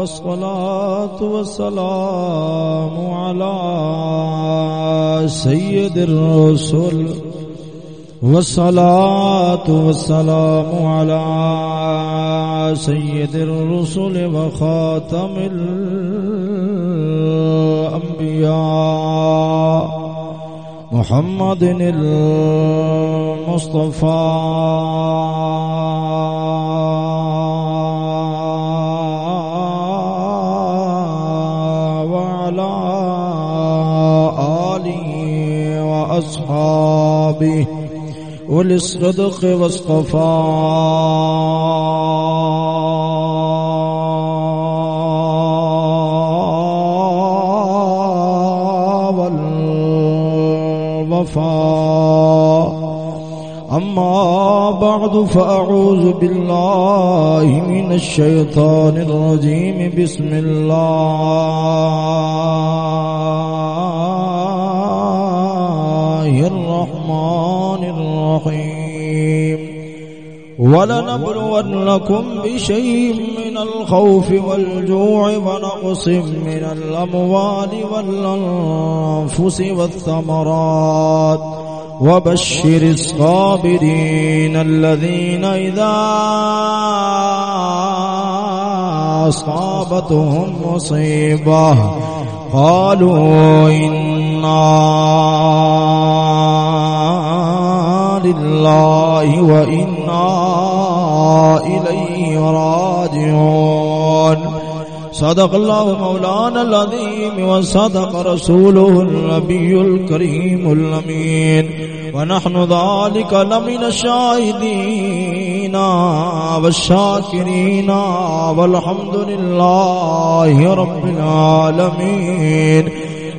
والصلاة والسلام على سيد الرسل. والصلاة والسلام على سيد الرسل وخاتم الأنبياء محمد المصطفى. وأصحابه وللصدق واصطفاء والوفاء. أما بعد فأعوذ بالله من الشيطان الرجيم. بسم الله. الله الرحمن الرحيم. ولنبلونكم بشيء من الخوف والجوع ونقص من الأموال والأنفس والثمرات. وبشر الصابرين الذين إذا أصابتهم مصيبة قالوا إنا لله وإنا إليه راجعون صدق الله مولانا العظيم وصدق رسوله النبي الكريم الأمين. ونحن ذلك لمن الشاهدين والشاكرين والحمد لله رب العالمين.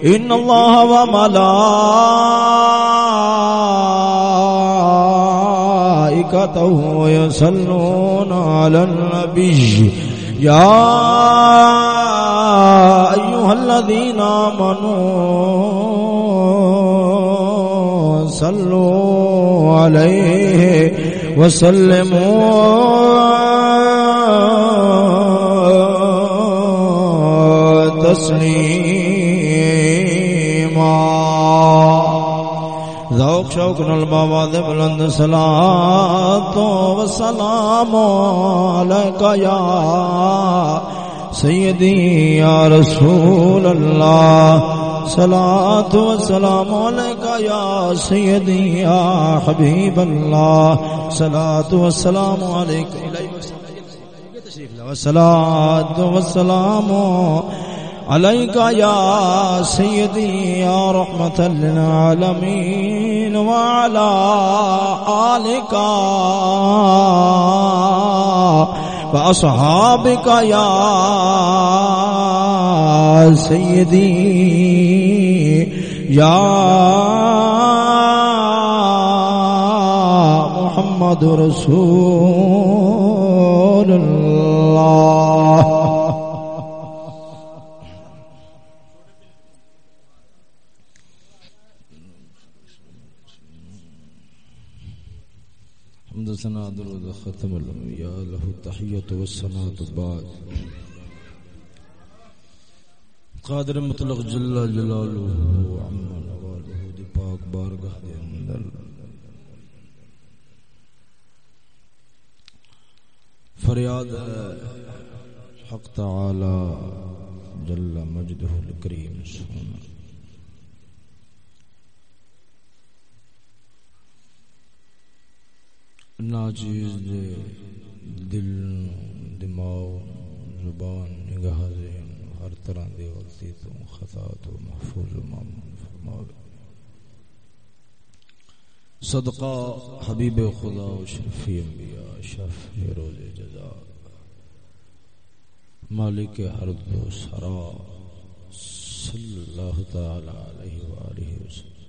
إن الله وملائكته يصلون على النبي. يا أيها الذين آمنوا صلوا عليه وسلموا تسليما ذوق شوق نل بابا دے بلند صلاة و سلام علیکہ یا سیدی یا رسول اللہ صلاة و سلام علیکہ یا سیدی یا حبیب اللہ صلاة و سلام علیکہ صلاة و سلام عليك يا سيدي يا رحمة للعالمين وعلى آلك وأصحابك يا سيدي يا محمد رسول الله. حمد سنا درود ختم الانبیاء له التحیت والصلاة بعد قادر مطلق جل جلالہ عما نوالہ دی پاک بارگاہ دے اندر. فریاد ہے. حق تعالی جل مجدہ الکریم سونا ناچیز دے دل، دماغ، زبان نگاہ ذہن ہر طرح دے غلطی تو خطا تو محفوظ و معمول فرماوے صدقہ حبیب خدا و شرفی انبیاء، شرف روز جزا۔ مالک ہر دو سرا، صلی اللہ تعالی علیہ وآلہ وسلم۔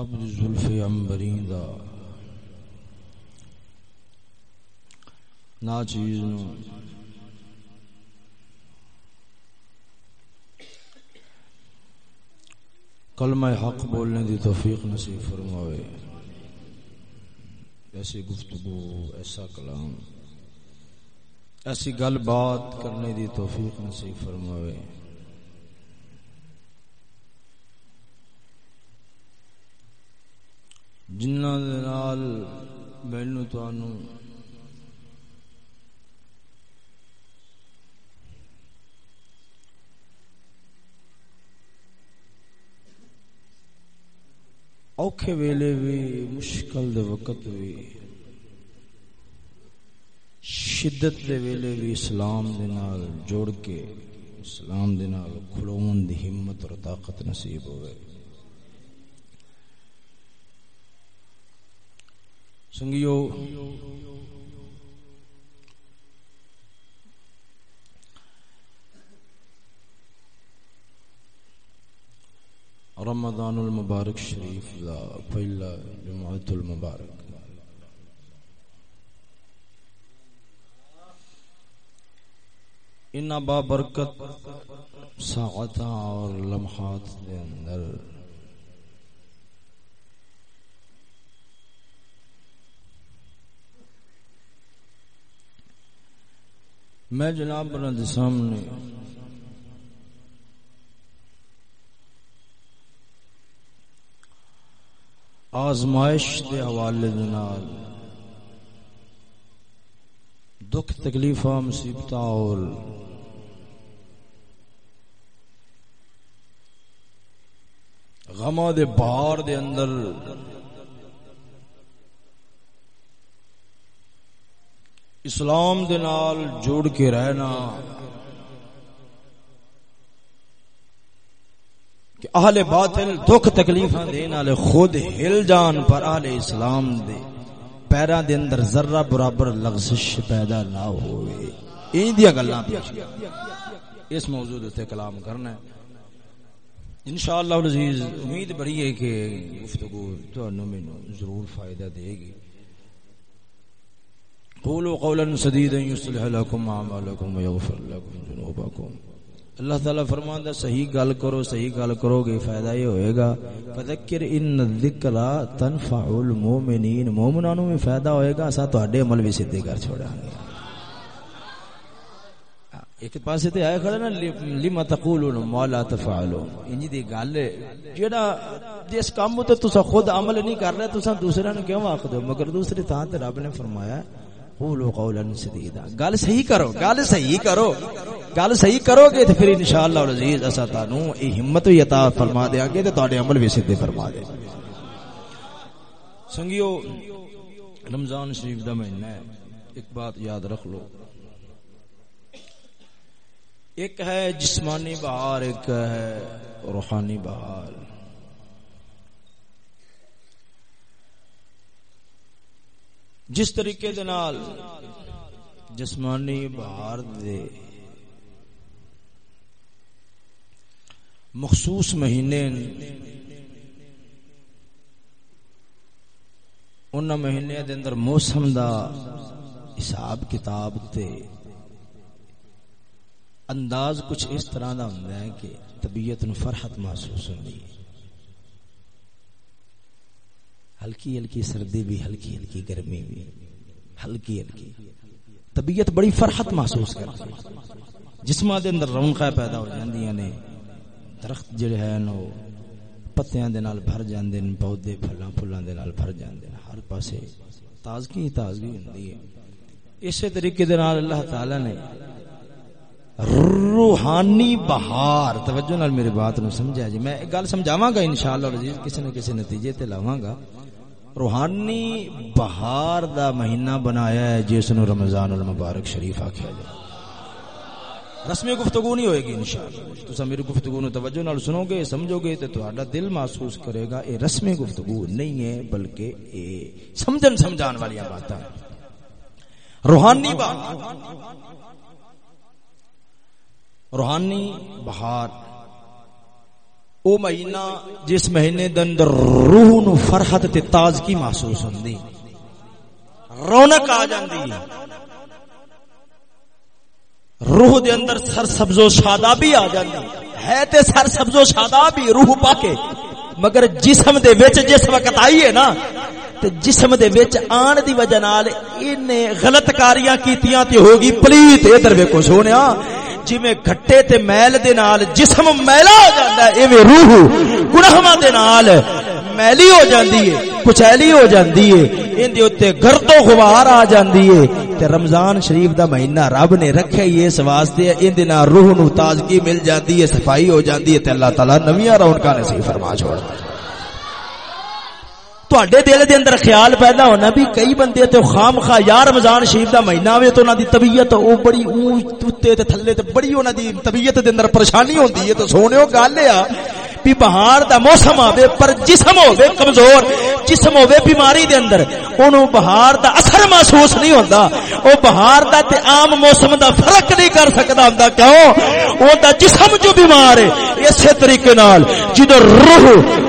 آپ دی زلف عمبرین دا. نا چیز نو. کلمہ حق بولنے دی توفیق نصیب فرماوے. ایسی گفتگو، ایسا کلام. ایسی گل بات کرنے دی توفیق نصیب فرماوے. جنہ دے اوکھے ویلے بھی مشکل دے وقت بھی شدت دے ویلے بھی اسلام جوڑ کے اسلام دے نال ہمت اور طاقت نصیب ہوئے سنگیو۔ رمضان المبارک شریف دا پہلا جمعت المبارک۔ ان با برکت ساعت اور لمحات دے اندر میں جناب بنا سامنے آزمائش دے حوالے دکھ تکلیف مصیبت اور غما دے بہار دے اندر اسلام دے نال جوڑ کے رہنا کہ اہل باطل دکھ تکلیفاں دین والے خود ہل جان پر اہل اسلام دے پیراں دے اندر ذرہ برابر لغزش پیدا نہ ہوئے۔ این دی گلاں پیش اس موضوع تے کلام کرنا ہے۔ انشاءاللہ العزیز امید بڑی ہے کہ گفتگو تانوں مینوں ضرور فائدہ دے گی۔ قولوا قولا سديدا يصلح لكم اعمالكم ويغفر لكم ذنوبكم. اللہ تعالی فرماندا صحیح گل کرو، صحیح گل کرو، گے فائدہ یہ ہوئے گا۔ فذکر ان الذکر تنفع المؤمنین۔ مومناں نو فائدہ ہوئے گا اسا تواڈے عمل بھی سیدھے کر چھوڑاں گے۔ ہاں، ایک پاسے تے آئے کھڑا نا لما تقولون ما لا تفعلون۔ انجی دی گل جیڑا جس کام تے تسا خود عمل نہیں کر رہے تسا دوسرے نو کیوں آکھ دو مگر دوسری تھان تے رب نے فرمایا ہے قولوا قولا سدیدا گل صحیح کرو، گل صحیح کرو۔ گل صحیح کرو گے تو پھر انشاءاللہ العزیز اسا تانوں ای ہمت و عطا فرما دیاں گے تے تواڈے عمل بھی سیدھے فرما دے۔ سنگیو، رمضان شریف دا مہینہ ہے۔ ایک بات یاد رکھ لو۔ ایک ہے جسمانی بہار، ایک ہے روحانی بہار۔ جس طریقے دے نال جسمانی بہار دے مخصوص مہینے ان مہینے دے اندر موسم دا حساب کتاب تے انداز کچھ اس طرح دا ہوندا ہے کہ طبیعت نو فرحت محسوس ہوندی ہے۔ ہلکی ہلکی سردی بھی، ہلکی ہلکی گرمی بھی، ہلکی ہلکی۔ طبیعت بڑی فرحت محسوس کرتی ہے۔ دے اندر رونقاں پیدا ہو جاندیاں نے۔ درخت جڑے ہیں نو پتیاں دے نال بھر جاندے نے پودے، پھلاں پھلاں دے نال بھر جاندے نے ہر پاسے تازگی تازگی ہوندی ہے۔ اسی طریقے دے نال اللہ تعالی نے روحانی بہار، توجہ نال میری بات نو سمجھا جی۔ میں گل سمجھاواں گا انشاءاللہ العزیز کسی نہ کسی نتیجے تے لاواں گا۔ روحانی بہار دا مہینہ بنایا ہے، جس نو رمضان المبارک شریف آکھیا جائے۔ رسمی گفتگو نہیں ہوئے گی انشاءاللہ۔ تو میری گفتگو نو توجہ نال سنو گے سمجھو گے تے تہاڈا دل محسوس کرے گا، اے رسمی گفتگو نہیں ہے، بلکہ اے سمجھن سمجھان والی باتاں۔ روحانی بہار۔ روحانی بہار او مہینہ جس مہینے دے اندر روح نو فرحت تے تازگی محسوس ہوندی۔ رونق آ جاندی۔ روح دے اندر سر سبز و شادابی آ جاندی۔ ہے تے سر سبز و شادابی روح پاکے۔ مگر جسم دے وچ جس وقت آئی ہے نا، تے جسم دے وچ آن دی وجہ نال اینے غلط کاریاں کیتیاں تے ہوگی۔ پلیت ادھر ویکھو سونیا جویں گھٹے تے میل دے نال جسم میلا ہو جاندا ہے، ایویں روح گناہاں دے نال میلی ہو جاندی ہے، کچیلی ہو جاندی ہے، ان دے اوتے گرد و غبار آ جاندی ہے۔ تے رمضان شریف دا مہینہ رب نے رکھیا ہی اس واسطے ان دے نال روح نو تازگی مل جاندی ہے، صفائی ہو جاندی ہے۔ تے اللہ تعالی نویاں رونقاں نصیب فرما چھوڑدا ہے تواڈے دل دے اندر خیال پیدا ہونا بھی کئی بندے تے خام خواہ یا رمضان شریف دا مہینہ ہوے تو انہاں دی طبیعت او بڑی اونچ تے تھلے تے بڑی انہاں دی طبیعت دے اندر پریشانی ہوندی ہے تو سونےو گل ہے بھی بہار دا موسم آوے پر جسم ہوے کمزور جسم ہوے بیماری دے اندر اونوں بہار دا اثر محسوس نہیں ہوندا او بہار دا تے عام موسم دا فرق نہیں کر سکدا ہوندا کیوں او دا جسم جو بیمار ہے اسی طریقے نال جدو روح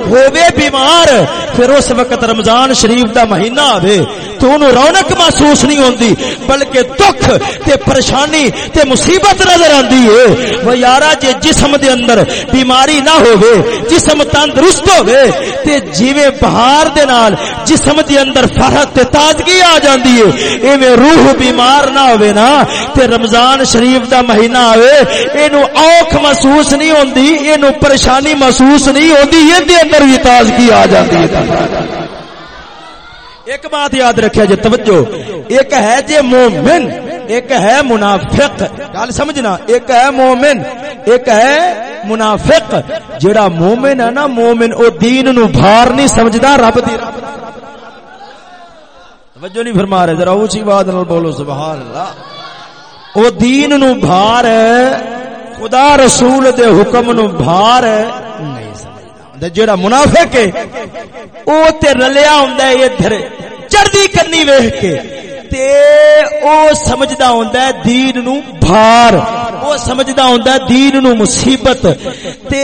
ہوے بیمار پھر اس وقت رمضان شریف دا مہینہ آوے، تو انہوں رونق محسوس نہیں ہوندی، بلکہ دکھ تے پریشانی تے مصیبت نظر آندی ہے۔ وہ یارا، جے جسم دے اندر بیماری نہ ہوے جسم تندرست ہوے تے جیویں بہار دے نال جسم دے اندر فرحت تے تازگی آ جاندی ہے۔ ایویں روح بیمار نہ ہوے نا، تے رمضان شریف دا مہینہ آوے، اینو اوکھ محسوس نہیں ہوندی، اینو پریشانی محسوس نہیں ہوندی، یہ دے اندر بھی تازگی آ جاندی ہے۔ ایک بات یاد رکھیا جے جی، توجہ۔ ایک ہے جے مومن، ایک ہے منافق۔ گل سمجھنا، ایک ہے مومن، ایک ہے منافق۔ جڑا مومن ہے نا، مومن او دین نو بھار نہیں سمجھدا، رب دی۔ توجہ نہیں فرما رہے، ذرا اونچی بات نال بولو سبحان اللہ او دین نو بھار خدا رسول دے حکم نو بھار نہیں سمجھدا۔ جڑا منافق ہے او تے رلیا ہوندا ہے ادھر چڑھدی کرنی ویکھ کے۔ تے او سمجھدا ہوندا ہے دین نو بھار، او سمجھدا ہوندا ہے دین نو مصیبت۔ تے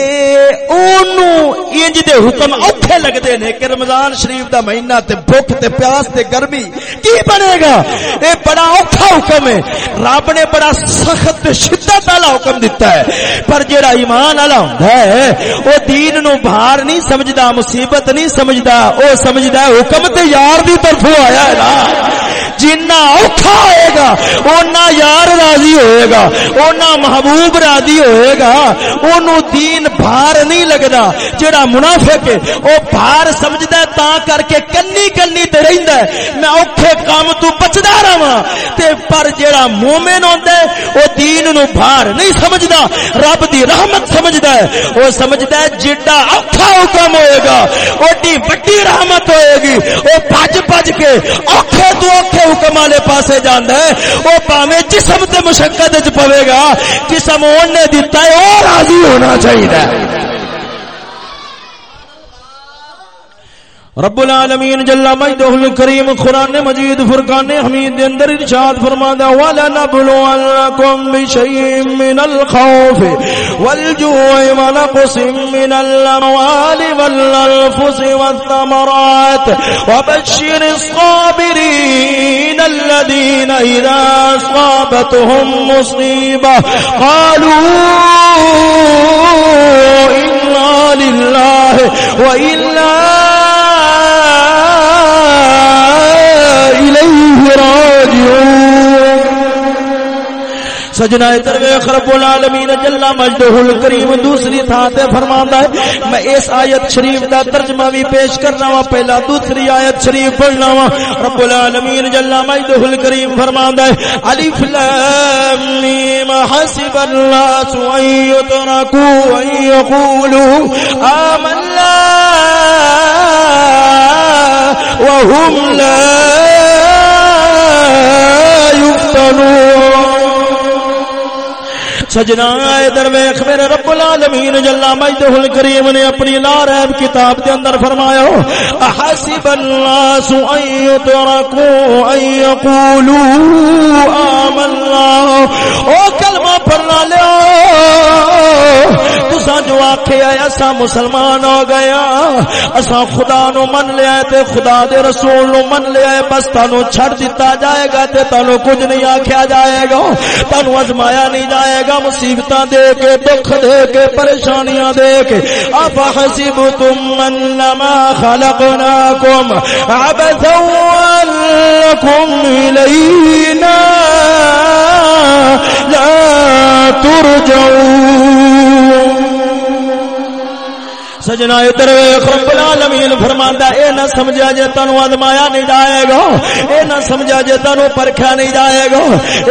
اونوں انج دے حکم اوکھے لگدے نے کہ رمضان شریف دا مہینہ تے بھوک تے پیاس تے گرمی کی بنے گا؟ اے بڑا اوکھا حکم ہے۔ رب نے بڑا سخت شدت والا حکم دیتا ہے۔ پر جڑا ایمان والا ہوندا ہے، او دین نو بھار نہیں سمجھدا، مصیبت نہیں سمجھدا، او سمجھدا حکم تے یار دی طرفوں آیا ہے نا جنا اوکھا ہوئے گا اونا یار راضی ہوئے گا، اونا محبوب راضی ہوئے گا اونوں دین بھار نہیں لگدا جڑا منافق ہے، او بھار سمجھدا ہے، تا کر کے کنی کنی تے رہندا ہے۔ میں اوکھے کام تو بچدا رہواں تے پر جڑا مومن ہوندا ہے، او دین نو بھار نہیں سمجھدا، رب دی رحمت سمجھدا ہے۔ او سمجھدا ہے جڑا اوکھا حکم ہوئے گا، اوڈی وڈی رحمت ہوئے گی۔ او بھج بھج کے اوکھے تو اوکھے حکم والے پاسے جانا ہے وہ پاوے جسم تے مشقت پوے گا جسم نے دتا ہے وہ راضی ہونا چاہیے رب العالمین جل مجدہ الکریم قرآن مجید فرقان حمید دے اندر ارشاد فرمادا ولا نبلونکم بشیء من الخوف والجوع ونقص من الاموال والانفس والثمرات وبشر الصابرين الذين اذا اصابتهم مصيبه قالوا انا لله وانا سجنا ادھر رب العالمین جل مجدہ الکریم دوسری تھا تے فرماندا ہے، میں اس آیت شریف دا ترجمہ بھی پیش کرنا وا پہلا دوسری آیت شریف پڑھنا وا رب العالمین جل مجدہ الکریم فرماندا ہے، الف لام میم، حسب الناس ان يتركوا ان يقولوا آمنا وهم لا سجنا ادھر ویکھ میرے رب العالمین جل مجدہ الکریم نے اپنی لا ریب کتاب دے اندر فرمایا، احسب الناس ان يتركوا ان يقولوا آمنا. او کل پڑھنا لیا۔ تسا جو آکھے آئے اسا مسلمان ہو گیا ہاں۔ اسا خدا نو من لیا تے خدا دے رسول نو من لیا بس تانو چھڑ دیتا جائے گا تے تانو کچھ نہیں آکھیا جائے گا۔ تانو ازمایا نہیں جائے گا۔ مصیبتاں دے کے، دکھ دے کے، پریشانیاں دے کے۔ افا حسبتم انما خلقناکم عبثا ولکم الینا۔ لا ترجعون. سجنا ادھر رب العالمین فرماندا اے نہ سمجھا جے تانوں ازمایا نہیں جائے گا۔ اے نہ سمجھا جے تانوں پرکھیا نہیں جائے گا۔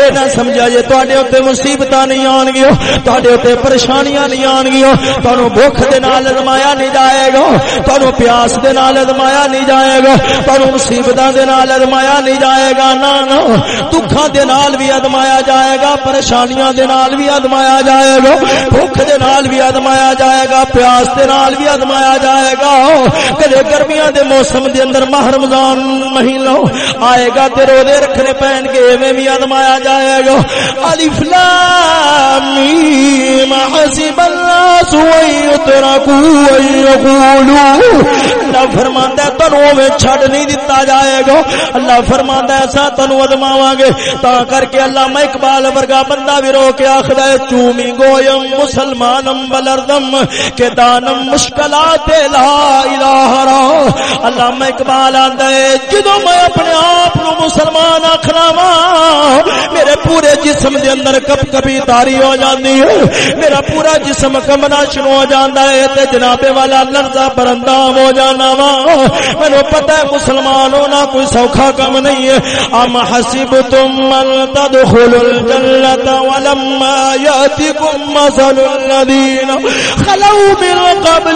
اے نہ سمجھا جے تواڈے اوتے مصیبتاں نہیں آن گیو تواڈے اوتے پریشانیاں نہیں آن گیو تانوں بھوک دے نال ازمایا نہیں جائے گا۔ تانوں پیاس دے نال ازمایا نہیں جائے گا۔ تانوں مصیبتاں دے نال ازمایا نہیں جائے گا۔ نا نا دکھاں دے نال بھی ازمایا جائے گا، پریشانیاں دے نال بھی ازمایا جائے گا۔ بھوک دے نال بھی ازمایا جائے گا، پیاس دے نال بھی بھی ازمایا جائے گا۔ کدے گرمیاں دے موسم دے اندر ماہ رمضان مہینہ آئے گا تے روزے رکھنے پہن کے ایویں بھی ازمایا جائے گا۔ الف لام میم، حسب الناس ويتركوا ويقولوا اللہ فرماندا ہے تنو میں چھڈ نہیں دتا جائے گا۔ اللہ فرماندا ہے ایسا تنو ازماواں گے۔ تا کر کے اللہ میں اقبال ورگا بندہ بھی رو کے آکھدا ہے چومی گویم مسلمانم بلردم، کہ دانم مشک مشکلات لا الہ را۔ اللہ میں اقبال آندا ہے، جدوں میں اپنے آپ نو مسلمان آکھنا وا، میرے پورے جسم دے اندر کپ کپی تاری ہو جاندی ہے۔ میرا پورا جسم کمنا شروع ہو جاندا ہے تے جناب والا لرزا پرندام ہو جانا وا۔ مینوں پتہ ہے مسلمان ہونا کوئی سوکھا کم نہیں ہے۔ ام حسبتم من تدخلوا الجنه ولما ياتكم مثل الذين خلوا من قبل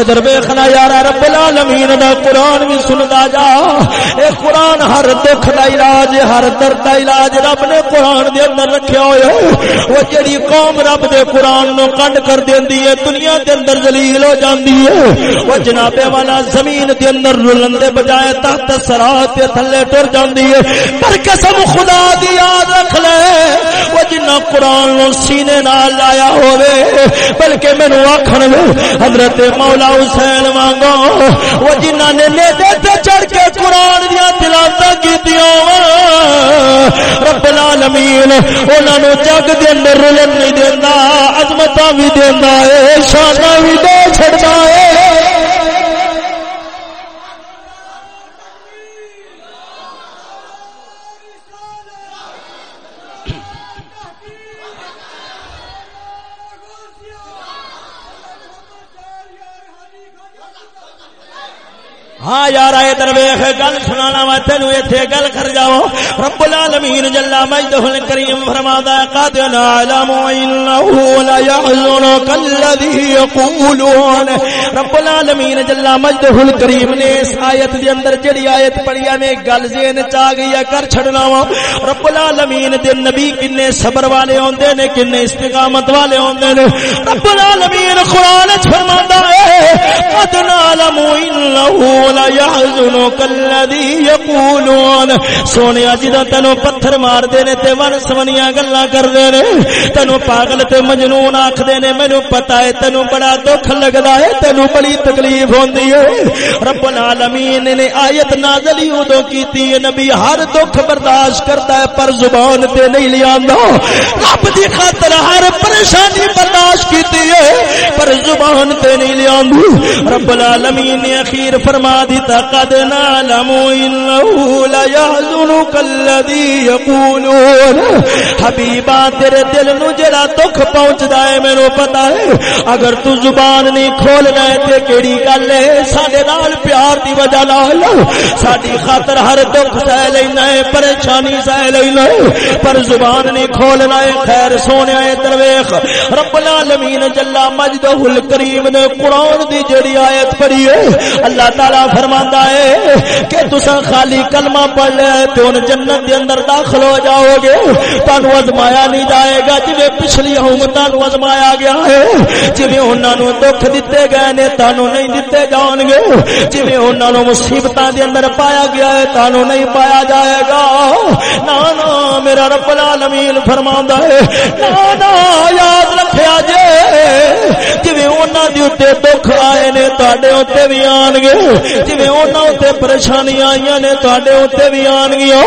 ادھر ویخنا یار رب العالمین دا قرآن بھی سندا جا۔ اے قرآن ہر دکھ دا علاج، ہر درد دا علاج رب نے قرآن دے اندر رکھیا ہوئے وہ جڑی قوم رب دے قرآن نو کنڈ کر دیندی ہے، دنیا دے اندر ذلیل ہو جاندی ہے۔ وہ جناب والا زمین دے اندر رلن دے بجائے تحت سرات تے تھلے ٹر جاندی ہے۔ پر قسم خدا دی یاد رکھ لے۔ وہ جنہ قرآن نو سینے نال لایا ہوئے بلکہ مینوں آکھن حضرت مولا حسین مانگو وہ جنہ نے نیدے تے چڑھ کے قرآن دیا تلاوتاں کیتیاں رب العالمین، انہاں نو جگ دے اندر رلن نہیں دیندا، عظمتاں بھی دیندا اے، شاناں بھی دے چھڑدا اے۔ ہاں یار، آئے درویخ گل سنانا وا، تینو ایتھے گل کر جاؤ۔ رب العالمین جل مجدہ الکریم فرمادا ہے، قد نعلم انه لا يحزنك الذي يقولون۔ رب العالمین جل مجدہ الکریم نے اس ایت دے اندر جڑی ایت پڑھی ہے گل ذہن چ آ گئی ہے، کر چھڑنا وا۔ رب العالمین دے نبی کنے صبر والے ہوندے نے، کنے استقامت والے ہوندے نے۔ رب العالمین قران وچ فرماتا ہے، قد نعلم انه لا يحزنك الذي يقولون. سونے جدا تینو پتھر مار دے نے تے ون سونیاں گلاں کر دے نے تینو پاگل تے مجنون آکھ دے نے، مینوں پتہ ہے تینو بڑا دکھ لگدا ہے تینو بڑی تکلیف ہوندی ہے۔ رب العالمین نے ایت نازل ہی اودوں کیتی ہے۔ نبی ہر دکھ برداشت کرتا ہے، پر زبان تے نہیں لیاندا رب دی خاطر ہر پریشانی برداشت کیتی ہے، پر زبان تے نہیں لیاندی رب العالمین نے اخیر فرما دیتا قد نعلم انه لا يحزنك الذي يقولون. حبیبا تیرے دل نو جڑا دکھ پہنچدا ہے مینوں پتہ ہے۔ اگر تو زبان نہیں کھولنا ہے تے کیڑی گل ہے؟ ساڈے نال پیار دی وجہ نال۔ ساڈی خاطر ہر دکھ سہ لینا ہے، پریشانی سہ لینا ہے۔ پر زبان نہیں کھولنا ہے، خیر سونے اے درویش۔ رب العالمین جل مجدہ الکریم نے قران دی جڑی ایت پڑھی ہے۔ اللہ تعالی فرماندا ہے کہ تساں خالی کلمہ پڑھ لے تے ان جنت دے اندر داخل ہو جاؤ گے۔ تانوں ازمایا نہیں جائے گا جویں پچھلی امتاں نو ازمایا گیا ہے، جویں انہاں نو دکھ دتے گئے نے تانوں نہیں دتے جان گے۔ جویں انہاں نو مصیبتاں دے اندر پایا گیا ہے، تانوں نہیں پایا جائے گا۔ نا نا میرا رب العالمین فرماندا ہے نا نا یاد رکھیا جے۔ جویں انہاں دے اوتے دکھ آئے نے تواڈے اوتے بھی آن گے۔ جویں انہاں اوتے پریشانیاں آئیاں نے تواڈے اوتے بھی آن گیا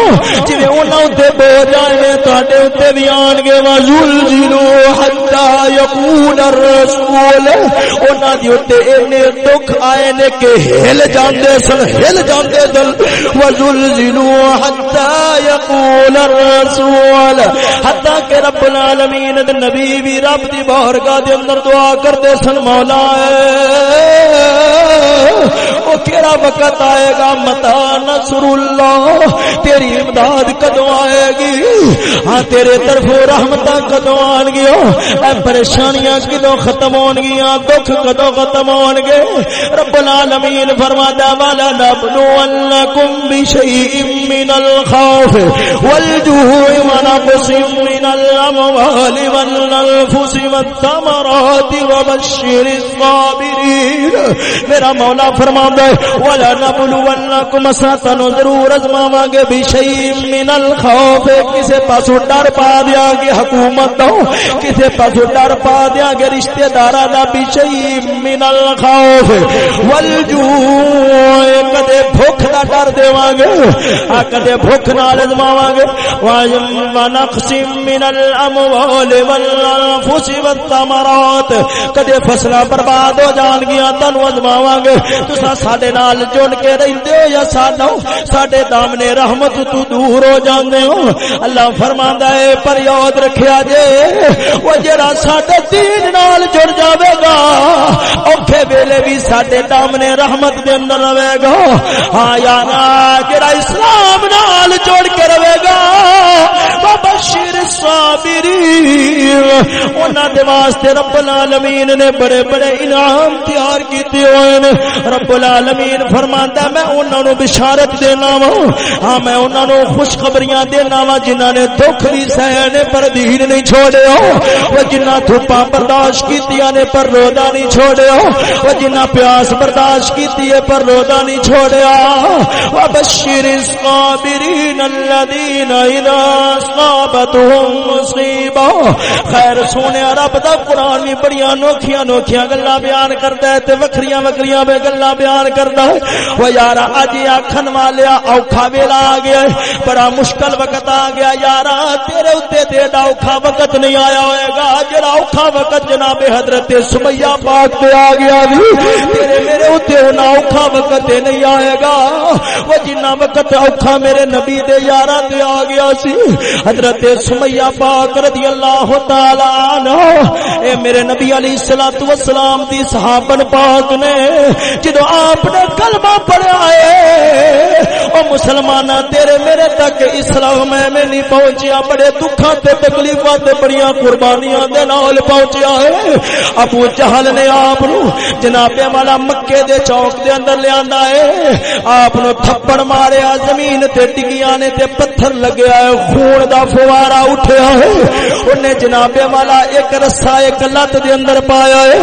جویں انہاں بوجھ آئے نے تواڈے اوتے بھی آن گے وزلزلوا حتى يقول الرسول۔ انہاں دے اوتے اینے دکھ آئے نے کہ ہل جاندے سن، ہل جاندے دل۔ وزلزلوا حتى يقول الرسول۔ حتى کہ رب العالمین دے نبی بھی رب دی بارگاہ دے اندر دعا کردے سن، مولا او کیڑا وقت آئے گا، متا نصر اللہ تیری امداد کدو آئے گی؟ ہاں تیرے طرف رحمت کدو آن گیا اے پریشانیاں کدو ختم ہون گیا ہاں، دکھ کدو ختم ہون گے؟ رب العالمین فرماتا والا نبلونکم بشیء من الخوف والجوع ونقص من الاموال والانفس والثمرات وبشر الصابرین۔ میرا مولا فرما فرماندا ہے ولا نبلونکم ساتن ضرور ازماواں گے بشیء من الخوف۔ کسے پاسو ڈر پا دیا گے حکومت دو کسے پاسو ڈر پا دیا گے رشتہ داراں دا بشیء من الخوف۔ والجوع، کدے بھوک دا ڈر دیواں گے آ کدے بھوک نال ازماواں گے وایم ونقص من الاموال والانفس والثمرات۔ کدے فصلاں برباد ہو جان گیا تانوں ازماواں گے تساں ساڈے نال جڑ کے رہندے ہو یا سانو ساڈے دامنے رحمت تو دور ہو جاندے ہو اللہ فرماندا ہے پر یاد رکھیا جے او جڑا ساڈے دین نال جڑ جاوے گا اوکھے ویلے بھی ساڈے دامنے رحمت دے اندر رہے گا ہاں یار جڑا اسلام نال جوڑ کے رہے گا بشیر صابرین انہاں دے واسطے رب العالمین نے بڑے بڑے انعام تیار کیتے ہوئے نے رب العالمین العالمین فرماندا میں انہاں نو بشارت دینا وا ہاں میں انہاں نو خوشخبریاں دینا وا جنہاں نے دکھ بھی سہے نے پر دین نہیں چھوڑیا او جنہاں دھوپاں برداشت کیتیاں نے پر رودا نہیں چھوڑیا او جنہاں پیاس برداشت کیتی ہے پر رودا نہیں چھوڑیا۔ وبشر الصابرین الذين اذا اصابتهم مصیبہ خیر، سونے رب دا قرآن بھی بڑی انوکھیاں انوکھیاں گلاں بیان کردا ہے تے وکھریاں وکھریاں بے گلاں بیان کردا ہے۔ او یار اج آکھن والیا اوکھا ویلا آ گیا ہے۔ بڑا مشکل وقت آ گیا یار تیرے اوتے تے دا اوکھا وقت نہیں آیا ہوئے گا۔ جڑا اوکھا وقت جناب حضرت سمیہ پاک تے آ گیا بھی تیرے میرے اوتے نہ اوکھا وقت نہیں آئے گا۔ وہ جنہ وقت اوکھا میرے نبی دے یاراں تے آ گیا سی، حضرت سمیہ پاک رضی اللہ تعالی عنہ۔ اے میرے نبی علیہ الصلوۃ والسلام دی صحابن پاک نے، جدو آپ نے کلمہ پڑھا ہے او مسلمان تیرے میرے تک اسلام ہے میں نہیں پہنچیا، بڑے دکھاں تے تکلیفاں تے بڑیاں قربانیاں دے نال پہنچیا ہے۔ ابو جہل نے آپ نو جناب والا مکے دے چوک دے اندر لے آندا ہے۔ آپ نو تھپڑ ماریا، زمین تے ٹکیاں نے تے پتھر لگیا ہے، خون دا فوارا اٹھیا ہے۔ انہیں جناب والا ایک رسا، ایک لت دے اندر پایا ہے،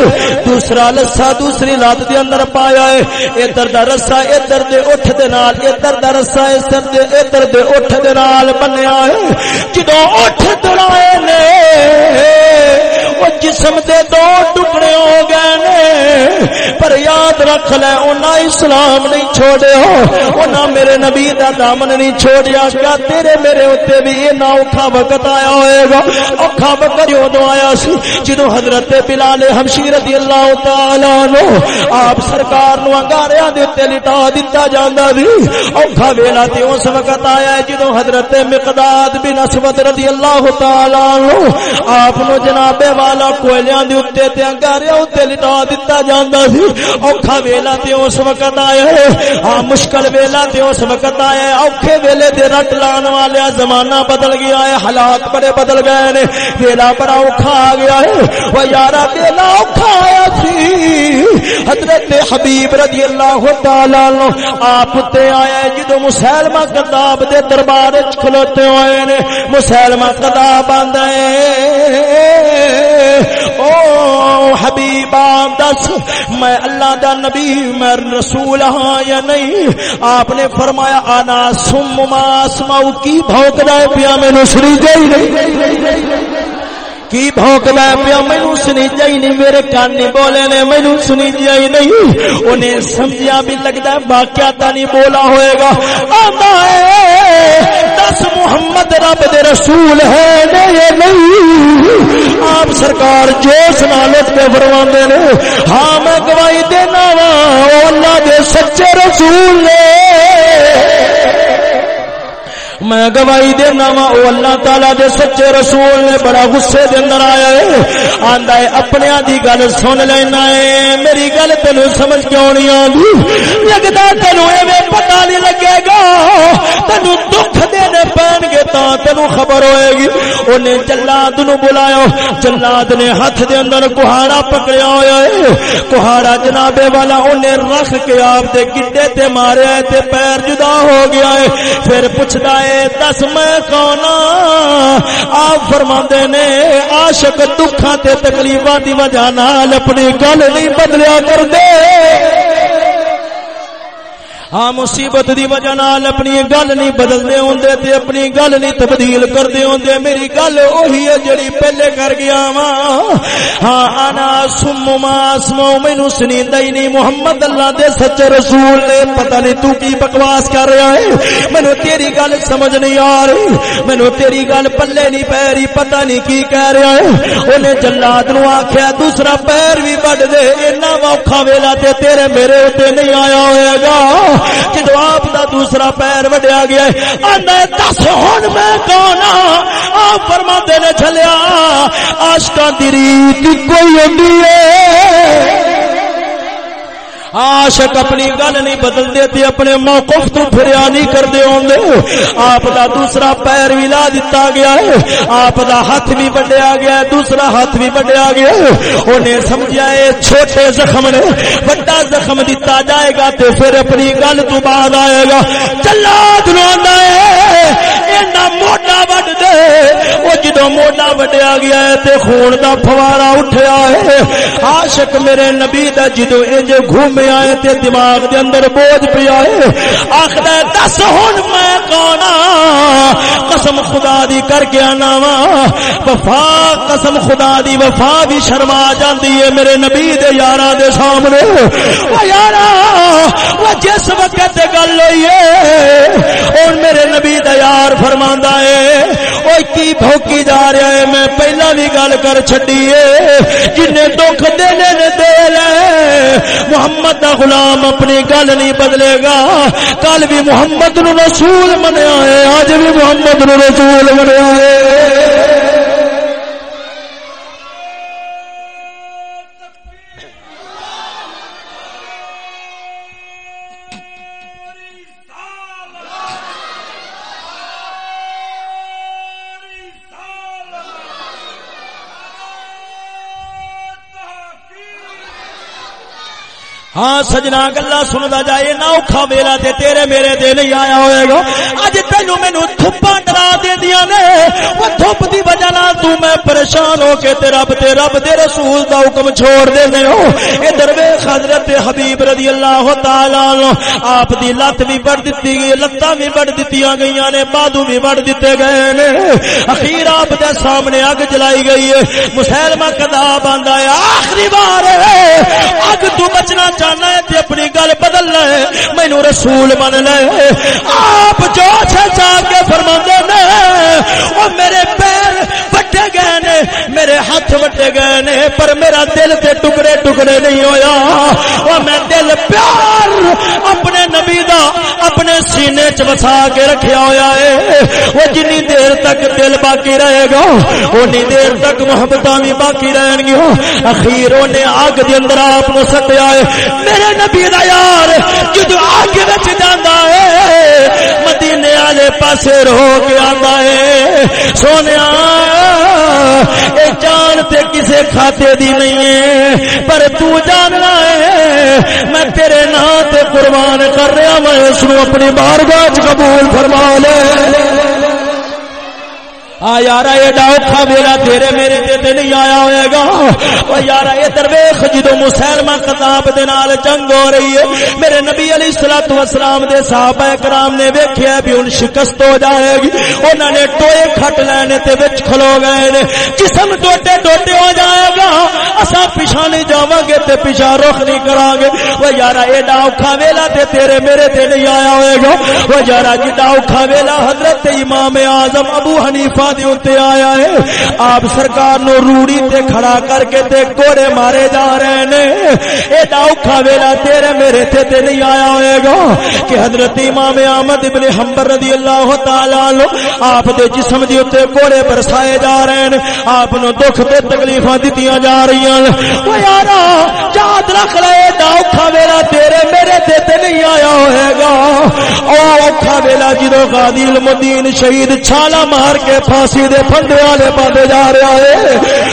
دوسرا لسا، دوسری لت دے اندر پایا ہے۔ ادھر دا رسا ادھر دے اٹھ دے نال، ادھر دا رسا ادھر دے ادھر دے اٹھ دے نال بنیا ہے۔ جدوں اٹھ دڑائے نے وہ جسم دے دو ٹکڑے ہو گئے نے۔ پر یاد رکھ لے انہاں اسلام نہیں چھوڑیا انہاں میرے نبی دا دامن نہیں چھوڑیا۔ کیا تیرے میرے اوتے بھی یہ نہ اوکھا وقت آیا ہوئے گا؟ اوکھا وقت جو آیا سی؟ جدو حضرت بلال حبشی رضی اللہ تعالی عنہ آپ سرکار نو انگاریاں دے تے لٹا دتا جاندا سی۔ اوکھا ویلا تے اس وقت آیا ہے جدو حضرت مقداد بن اسود رضی اللہ تعالی عنہ آپ نو جناب والا کوئلیاں دے اوتے تے انگارے اوتے لٹا دتا جاندا سی اوکھا ویلا تے اس وقت آیا ہے ہاں مشکل ویلا تے اس وقت آیا ہے اوکھے ویلے دے رٹ لان والے زمانہ بدل گیا ہے حالات بڑے بدل گئے نے ویلا بڑا اوکھا آ گیا ہے او یارا ویلا اوکھا آیا سی حضرت حبیب رضی اللہ تعالی عنہ آپ تے آیا ہے جدوں مسلمہ کذاب دے دربار وچ کھلوتے ہوئے نے مسلمہ کذاب آندا ہے او حبیبا دس، میں اللہ دا نبی، میں رسول ہاں یا نہیں؟ آپ نے فرمایا، آنا سم ما اسماؤ، کی بھوک دے پیا، میں سنی جائی۔ نہیں کی بھوک میں پیا مینو سنی جائی نہیں میرے کان نہیں بولے نے مینو سنی جائی نہیں انہیں سمجھا بھی لگتا ہے واقعہ تا نہیں بولا ہوئے گا آتا ہے دس محمد رب دے رسول ہے نہیں آپ سرکار جوش نالت کے فرما نے ہاں میں گواہی دینا وا اللہ دے سچے رسول نے میں گواہی دینا وا، او اللہ تعالی دے سچے رسول نے بڑا غصے دے اندر آیا ہے۔ آندا ہے، اپنے دی گل سن لینا ہے۔ میری گل تینو سمجھ کیوں نہیں آندی؟ لگدا تینو ایویں پتہ نہیں لگے گا۔ تینو دکھ دینے پین گے تا تینو خبر ہوئے گی۔ اونے جلاد نو بلایا۔ جلاد نے ہاتھ دے اندر کوہاڑا پکڑیا ہویا ہے۔ کوہاڑا جناب والا اونے رکھ کے آپ دے گڈے تے ماریا تے پیر جدا ہو گیا ہے۔ پھر پوچھدا ہے دس میں کون آپ فرما نے، عاشق دکھا تے تکلیفاں دی وجہ نال اپنی گل نہیں بدلیا کر دے ہاں مصیبت دی وجہ نال اپنی گل نہیں بدلدے ہوندے تے اپنی گل نہیں تبدیل کردے ہوندے۔ میری گل اوہی ہے جڑی پہلے کر گیا وا ہاں انا سم ما اسمو، مینوں سنیندا ہی نہیں۔ محمد اللہ دے سچے رسول نے پتہ نہیں تو کی بکواس کر رہا ہے۔ مینوں تیری گل سمجھ نہیں آ رہی۔ مینوں تیری گل پلے نہیں پے رہی، پتہ نہیں کی کہہ رہا ہے۔ اونے جلاد نو آکھیا، دوسرا پیر بھی بڑھ دے اینا اوکھا ویلا تے تیرے میرے اوتے نہیں آیا ہوئے گا۔ جدو آپ دا دوسرا پیر وڈیا گیا دس ہوں میں کون آپ فرما نے، چلیا آشکا دی ریت کوئی ہے؟ عاشق اپنی گل نہیں بدل دیتے اپنے موقف تو پھریا نہیں کر دے ہوں آپ دا دوسرا پیر بھی لا دیتا گیا ہے۔ آپ دا ہاتھ بھی بڑھیا گیا ہے۔ دوسرا ہاتھ بھی بڑھیا گیا ہے۔ انہیں سمجھا ہے چھوٹے زخم نے۔ بڑا زخم دیتا جائے گا تو پھر اپنی گل تو بعد آئے گا۔ چلا دلوانا ہے۔ اینا موٹا وڈ دے وہ جدو موٹا وڈیا گیا ہے تے خون دا فوارا اٹھیا ہے عاشق میرے نبی دا جدو انج گھومے آئے تے دماغ دے اندر بوجھ پہ آئے آخر دس ہوں میں کون قسم خدا دی کر کے آنا وا وفا قسم خدا دی وفا بھی شرما جاندی ہے میرے نبی دے یارا دے سامنے وہ یارا وہ جس وقت گل ہوئی ہے اور میرے نبی دا یار فرماندا ہے او کی بھوکی جا رہا ہے، میں پہلا بھی گل کر چھڈی ہے جن دکھ دینے نے دے لے محمد دا غلام اپنی گل نہیں بدلے گا۔ کل بھی محمد نو رسول منیا ہے اج بھی محمد نو رسول منیا ہے۔ ہاں سجنا گلا سنتا جائے، نہ اوکھا میرا تے، تیرے میرے دے نہیں آیا ہوئے گا۔ اج تینو مینو تھپا ڈرا دے دیا نے۔ وہ تھپ دی وجہ نال تو میں پریشان ہو کے تے رب تے رب دے رسول دا حکم چھوڑ دے نے ہو۔ ادھر ویکھ حضرت حبیب رضی اللہ تعالی عنہ، آپ دی لت بھی بڑھ دتی گئی، لتاں بھی بڑھ دتیاں گئیاں نے، بادو بھی بڑھ دتے گئے نے۔ اخیر آپ دے سامنے اگ جلائی گئی ہے۔ مسلمہ کذاب آندا ہے، آخری بار اگ تو بچنا چاہ جانا ہے تے اپنی گل بدل لے مینو رسول من لے آپ جو اچھا چاہ کے فرما نے، وہ میرے پیر وٹے گئے نے، میرے ہاتھ وٹے گئے نے، پر میرا دل تے ٹکڑے ٹکڑے نہیں ہویا۔ وہ میں دل پیار اپنے نبی دا اپنے سینے چ وسا کے رکھیا ہوا ہے۔ وہ جنی دیر تک دل باقی رہے گا، اونی دیر تک محبت بھی باقی رہن گیا اخیر نے اگ دے اندر آپ کو سٹیا ہے۔ میرے نبی دا یار جدو اگ وچ جاندا ہے، مدینے والے پاسے رو کے آندا ہے۔ سونیا، اے جان تے کسے کھاتے دی نہیں ہے، پر تو جاننا ہے، میں تیرے نام قربان کر رہا میں اس اپنی بارگاہ قبول فرما لے۔ آ یار ایڈا اوکھا میرا تیرے میرے تے تے نہیں آیا ہوئے گا۔ او یار اے درویش جدو مسلمان کتاب دے نال جنگ ہو رہی ہے، میرے نبی علیہ الصلوۃ والسلام دے صحابہ کرام نے ویکھیا بھی ان شکست ہو جائے گی۔ انہاں نے ٹوئے کھٹ لینے تے وچ کھلو گئے نے۔ جسم ٹوٹے ٹوٹے ہو جائے گا۔ اسا پیچھے نہیں جاواں گے تے پیچھے رخ نہیں کراں گے۔ او یار ایڈا اوکھا ویلا تے تیرے میرے تے نہیں آیا ہوئے گا۔ او یار جڈا جی اوکھا ویلا حضرت امام اعظم ابو حنیفہ دے اوتے آیا ہے۔ آپ سرکار نو روڑی تے کھڑا کر کے تے کوڑے مارے جا رہے نے۔ اے اوکھا ویلا تیرے میرے تے تے نہیں آیا ہوئے گا کہ حضرت امام احمد ابن حنبل رضی اللہ تعالی عنہ آپ دے جسم دے اوتے کوڑے برسائے جا رہے نے۔ آپ نو دکھ تے تکلیفاں دتیاں جا رہی ہیں۔ او یارا، یاد رکھ لے دا اوکھا ویلا تیرے میرے تے تے نہیں آیا ہوئے گا۔ او اوکھا ویلا جدو غازی المدین شہید چھالا مار کے پھانسی دے پھندے والے پاندے جا رہا ہے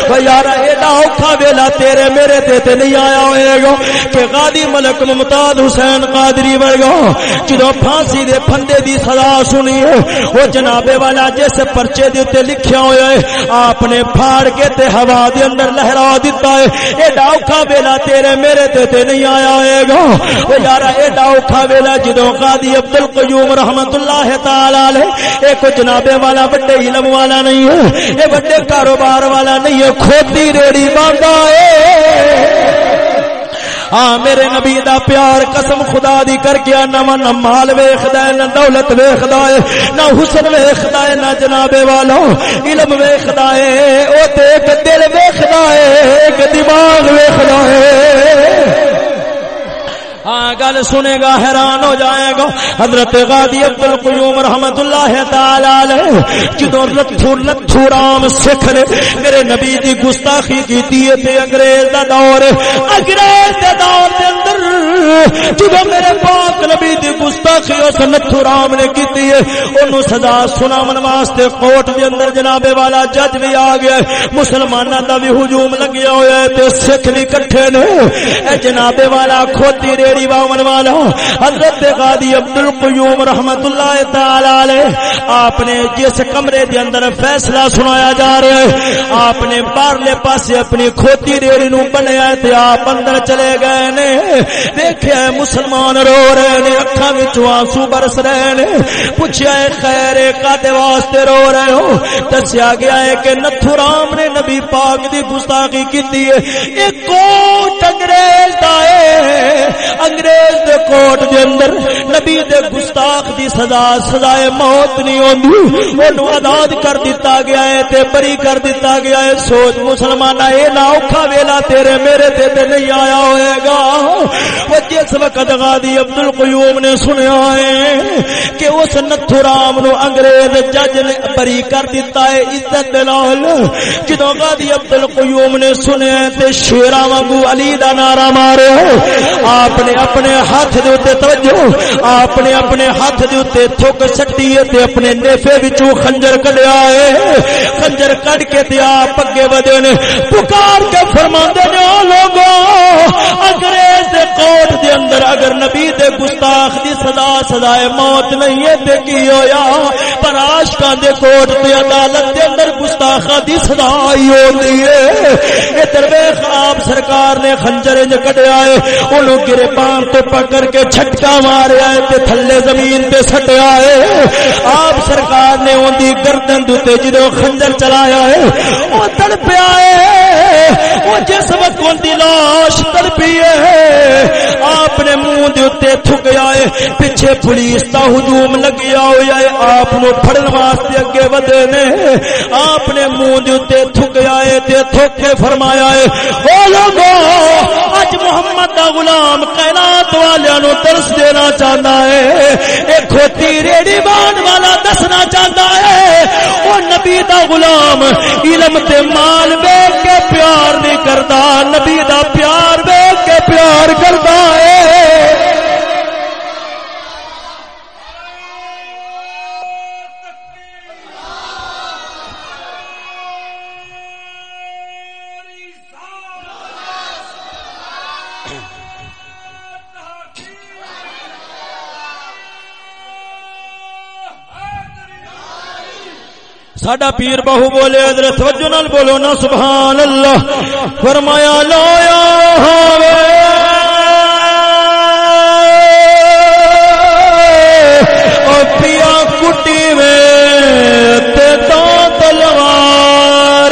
او یار ایڈا اوکھا ویلا تیرے میرے تے تے نہیں آیا ہوئے گا کہ غازی ملک ممتاز حسین قادری ورگا جدو پھانسی دے پھندے دی سزا سنی ہے او جناب والا جس پرچے دے تے لکھیا ہویا ہے آپ نے پھاڑ کے تے ہوا دے اندر لہرا دیتا ہے ایڈا اوکھا ویلا تیرے میرے تے تے نہیں آیا ہوئے گا او یار ایڈا اوکھا ویلا جدو قاضی عبد القیوم رحمت اللہ تعالی علیہ ایک جناب والا بڑے علم والا نہیں ہے اے بڑے کاروبار والا نہیں ہے کھوتی کیڑی باندھا ہے ہاں میرے نبی دا پیار قسم خدا دی کر کے نہ من مال ویکھدا ہے، نہ دولت ویکھدا ہے، نہ حسن ویکھدا ہے، نہ جناب والا علم ویکھدا ہے۔ او تے دل ویکھدا ہے، ایک دماغ ویکھدا ہے۔ ہاں گل سنے گا، حیران ہو جائے گا۔ حضرت غادی عبد القیوم رحمت اللہ تعالی علیہ جدو لتھو لتھو رام سکھ نے میرے نبی دی گستاخی کیتی ہے تے انگریز دا دور انگریز دے دور دے اندر جدو میرے پاک نبی دی گستاخی اس لتھو رام نے کیتی ہے، اونوں سزا سناون واسطے کوٹ دے اندر جناب والا جج بھی آ گیا مسلماناں دا بھی ہجوم لگیا ہویا ہے تے سکھ بھی اکٹھے نے۔ اے جناب والا، کھوتی رے میری باون والا، حضرت غادی عبد القیوم رحمت اللہ تعالی علیہ، آپ نے جس کمرے دے اندر فیصلہ سنایا جا رہا ہے، آپ نے باہرلے پاسے اپنی کھوتی ریڑی نو بنیا تے آپ اندر چلے گئے نے۔ دیکھیا مسلمان رو رہے نے، اکھاں وچ آنسو برس رہے نے۔ پوچھیا ہے، خیر کاتے واسطے رو رہے ہو؟ دسیا گیا ہے کہ نتھو رام نے نبی پاک دی گستاخی کیتی ہے۔ ایک کوٹ انگریز دا ہے۔ انگریز دے کوٹ دے اندر نبی دے گستاخ دی سزا، سزائے موت نہیں ہوندی۔ اونوں آزاد کر دتا گیا ہے، تے بری کر دتا گیا ہے۔ سوچ مسلمان اے نا اوکھا ویلا تیرے، میرے تے تے نہیں آیا ہوئے گا۔ وہ جس وقت غازی عبد القیوم نے سنیا ہے کہ اس نتھو رام نو انگریز جج نے بری کر دتا ہے عزت دے نال۔ جدوں غازی عبد القیوم نے سنیا تے شیراں وانگو علی دا نعرہ مارے، آپ نے اپنے ہاتھ دے اوتے توجہ، آپ نے اپنے ہاتھ دے اوتے تھوک سٹی تے اپنے نیفے وچوں خنجر کڈیا ہے۔ خنجر کڈ کے تے آپ اگے ودے نے، پکار کے فرماندے نے او لوگو، انگریز دے قوم کوٹ دے اندر اگر نبی دے گستاخ دی سزا سزائے موت نہیں ہے تے کی ہویا؟ پر عاشقاں دے کوٹ تے عدالت دے اندر گستاخاں دی سزا ہی ہوندی ہے۔ اے درویش آپ سرکار نے خنجر انج کڈیا ہے، اونوں گرے پان تو پکڑ کے چھٹکا ماریا ہے تے تھلے زمین تے سٹیا ہے۔ آپ سرکار نے اون دی گردن دے جدو خنجر چلایا ہے، او تڑپیا ہے۔ او جس وقت اون دی لاش تڑپی ہے۔ آپ نے منہ دے اوتے تھکیا ہے پیچھے پولیس دا ہجوم لگیا ہویا ہے آپ نو پھڑن واسطے اگے ودے نے۔ آپ نے منہ دے اوتے تھکیا ہے تے تھک کے فرمایا ہے، او لوگو، اج محمد دا غلام کائنات والے نو درس دینا چاہتا ہے۔ ایک کھوتی ریڑی بان والا دسنا چاہتا ہے۔ وہ نبی دا غلام، علم تے مال بے کے پیار نہیں کرتا نبی دا پیار ساڈا پیر بہو بولے حضرت توجہ نال بولو نا سبحان اللہ فرمایا لایا ہوے پیا کٹی میں تے تو تلوار۔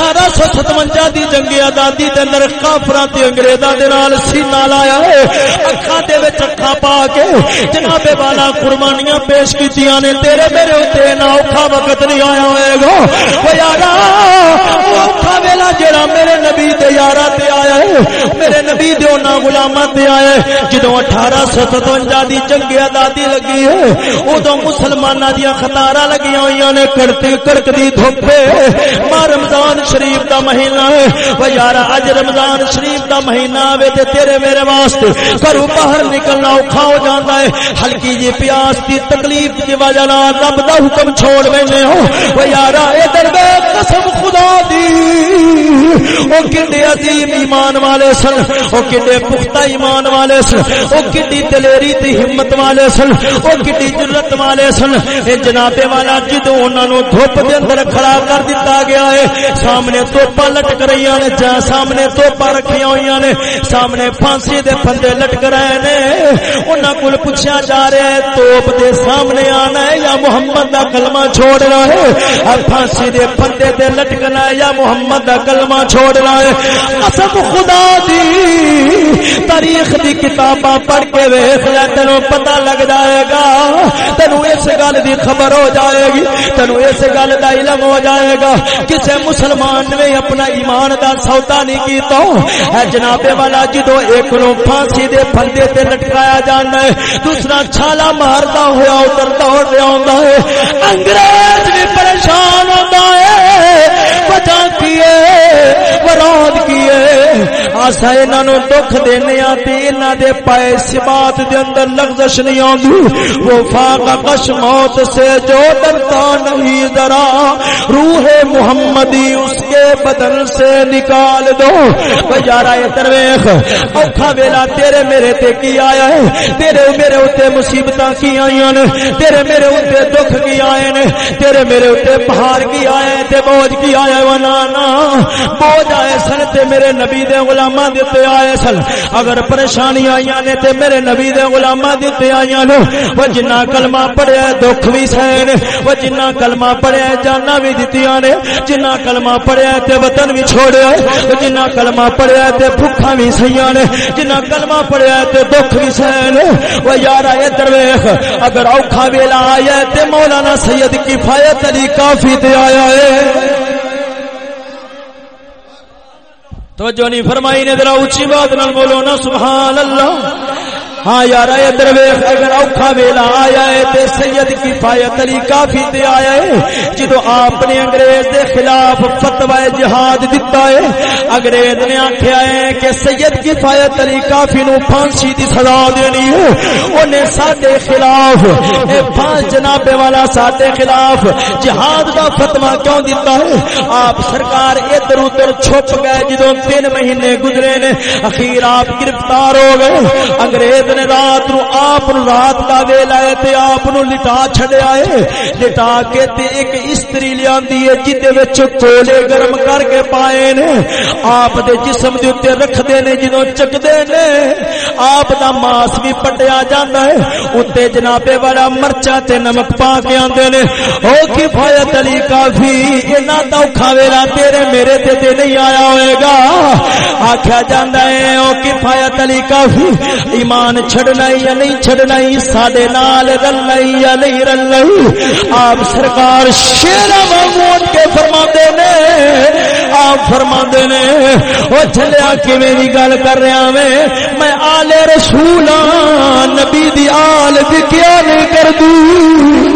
جنا 1857 دی جنگ آزادی دے اندر کافراں تے انگریزاں دے نال سینہ لایا ہے۔ اکھاں دے وچ اکھاں پا کے جناب والا قربانیاں پیش کیتیاں نے۔ تیرے میرے اوتے نہ اوکھا وقت نہیں آیا ہوئے گا۔ او یارا اوکھا ویلا جڑا میرے نبی دے یارا تے آیا ہے، میرے نبی دے انہاں غلاماں تے آیا ہے۔ جدوں 1857 دی جنگ آزادی لگی ہے ادو مسلمان دیا خطارا لگی ہوئی نے، کڑتی کڑکتی دھوپے۔ ماں رمضان شریف دا مہینہ ہے۔ وہ یار اج رمضان شریف دا مہینہ آوے تے تیرے میرے واسطے گھروں باہر نکلنا اوکھا ہو جاتا ہے۔ ہلکی جی پیاس کی تکلیف کی وجہ نال رب دا حکم چھوڑ بیٹھے ہو۔ وہ یار ادھر قسم خدا دی۔ او کڈے عظیم ایمان والے سن۔ او کڈے پختہ ایمان والے سن۔ او کڈی دلیری تے ہمت والے سن۔ او کڈی جرت والے سن۔ اے جناب والا، جدوں انہاں نو دھوپ دے اندر کھڑا کر دتا گیا ہے سامنے توپا لٹک رہی نے جا سامنے توپا رکھی ہوئی نے، سامنے پھانسی دے پھندے لٹک رہے نے۔ انہاں کول پوچھا جا رہا ہے، توپ دے سامنے آنا ہے یا محمد دا کلمہ چھوڑنا ہے؟ اور پھانسی دے پھندے تے لٹکنا ہے یا محمد دا کلمہ چھوڑنا ہے؟ قسم خدا دی، تاریخ دی کتاباں پڑھ کے ویکھ لے، تینوں پتہ لگ جائے گا۔ تینو اس گل دی خبر ہو جائے گی تینو اس گل دا علم ہو جائے گا۔ کسے مسلمان مسلمان نے اپنا ایمان دا سودا نہیں کیتا اے جناب والا، جدو ایک نو پھانسی دے پھندے تے لٹکایا جاندا ہے، دوسرا چھالا ماردا ہویا، ادھر دوڑ رہا ہوندا ہے۔ انگریز بھی پریشان ہوندا ہے۔ وجہ کیے مراد کیے آسا انہاں نو دکھ دینے آتی انہاں دے پائے سبات دے اندر لغزش نہیں آندی وہ فاق کش موت سے جو ڈرتا نہیں، ذرا روح محمدی بدن سے نکال دو۔ یارا درویخ اوکھا ویلا تیرے میرے تے کی آیا ہے؟ تیرے میرے اتنے مصیبت کی آئی نے۔ تیرے میرے اتنے دکھ کی آئے نے۔ تیرے میرے اتنے پہاڑ کی آئے تے بوجھ کی آیا وہ نانا۔ بوجھ آئے سن تے میرے نبی دے غلامہ دیتے آئے سن۔ اگر پریشانی آئی نے تے میرے نبی دے غلامہ دیتے آئی نے۔ وہ جنہ کلمہ پڑھیا دکھ بھی سہن، وہ جنہ کلمہ پڑھیا جانا بھی دتیاں نے۔ جنہ کلمہ پڑھیا تے وطن بھی چھوڑیا جنہ کلمہ پڑھیا تے بھوکا بھی سیاں نے، جنہ کلمہ پڑھیا تے دکھ بھی سہن وہ یارا اے درویش، اگر اوکھا ویلا آیا تے مولانا سید کفایت علی کافی تے آیا ہے۔ توجہ نہیں فرمائی نے، ذرا اونچی بات نال بولو نا، سبحان اللہ۔ ہاں یار ادھر ویخ، اگر اوکھا ویلا آیا ہے تے سید کفایت علی کافی تے آیا ہے، جدو آپ نے انگریز دے خلاف فتوی جہاد دتا ہے، انگریز نے آکھیا ہے کہ سید کی کفایت علی کافی نو پھانسی دی سزا دینی ہے۔ اونے ساڈے خلاف، اے پانچ جناب والا ساڈے خلاف جہاد دا فتوی کیوں دتا ہے؟ آپ سرکار ادھر ادھر چھپ گئے جدو تین مہینے گزرے نے، اخیر آپ گرفتار ہو گئے۔ انگریز نے رات نو آپ رات کا ویلا ہے تے آپ نو لٹا چھڑیا ہے لٹا کے تے ایک استری لیاندی ہے جدے وچ کولے گرم کر کے پائے نے۔ آپ دے جسم دے اوتے رکھ دے نے جدوں چکدے نے۔ آپ دا ماس بھی پٹیا جاندا ہے۔ اوتے جناب والا مرچا تے نمک پا کے آندے نے۔ او کفایت علی کافی، اینا اوکھا ویلا تیرے میرے تے تے نہیں آیا ہوئے گا۔ آکھیا جاندا ہے، او کفایت علی کافی۔ ایمان چھڑنا یا نہیں چھڑنا سڈے نال رلنا یا نہیں رلنا آپ سرکار شیر محمود کے فرما نے، آپ فرما نے وہ چلیا کی گل کر رہا میں میں آلے رسول نبی دی آل بھی کیا نہیں کر دوں۔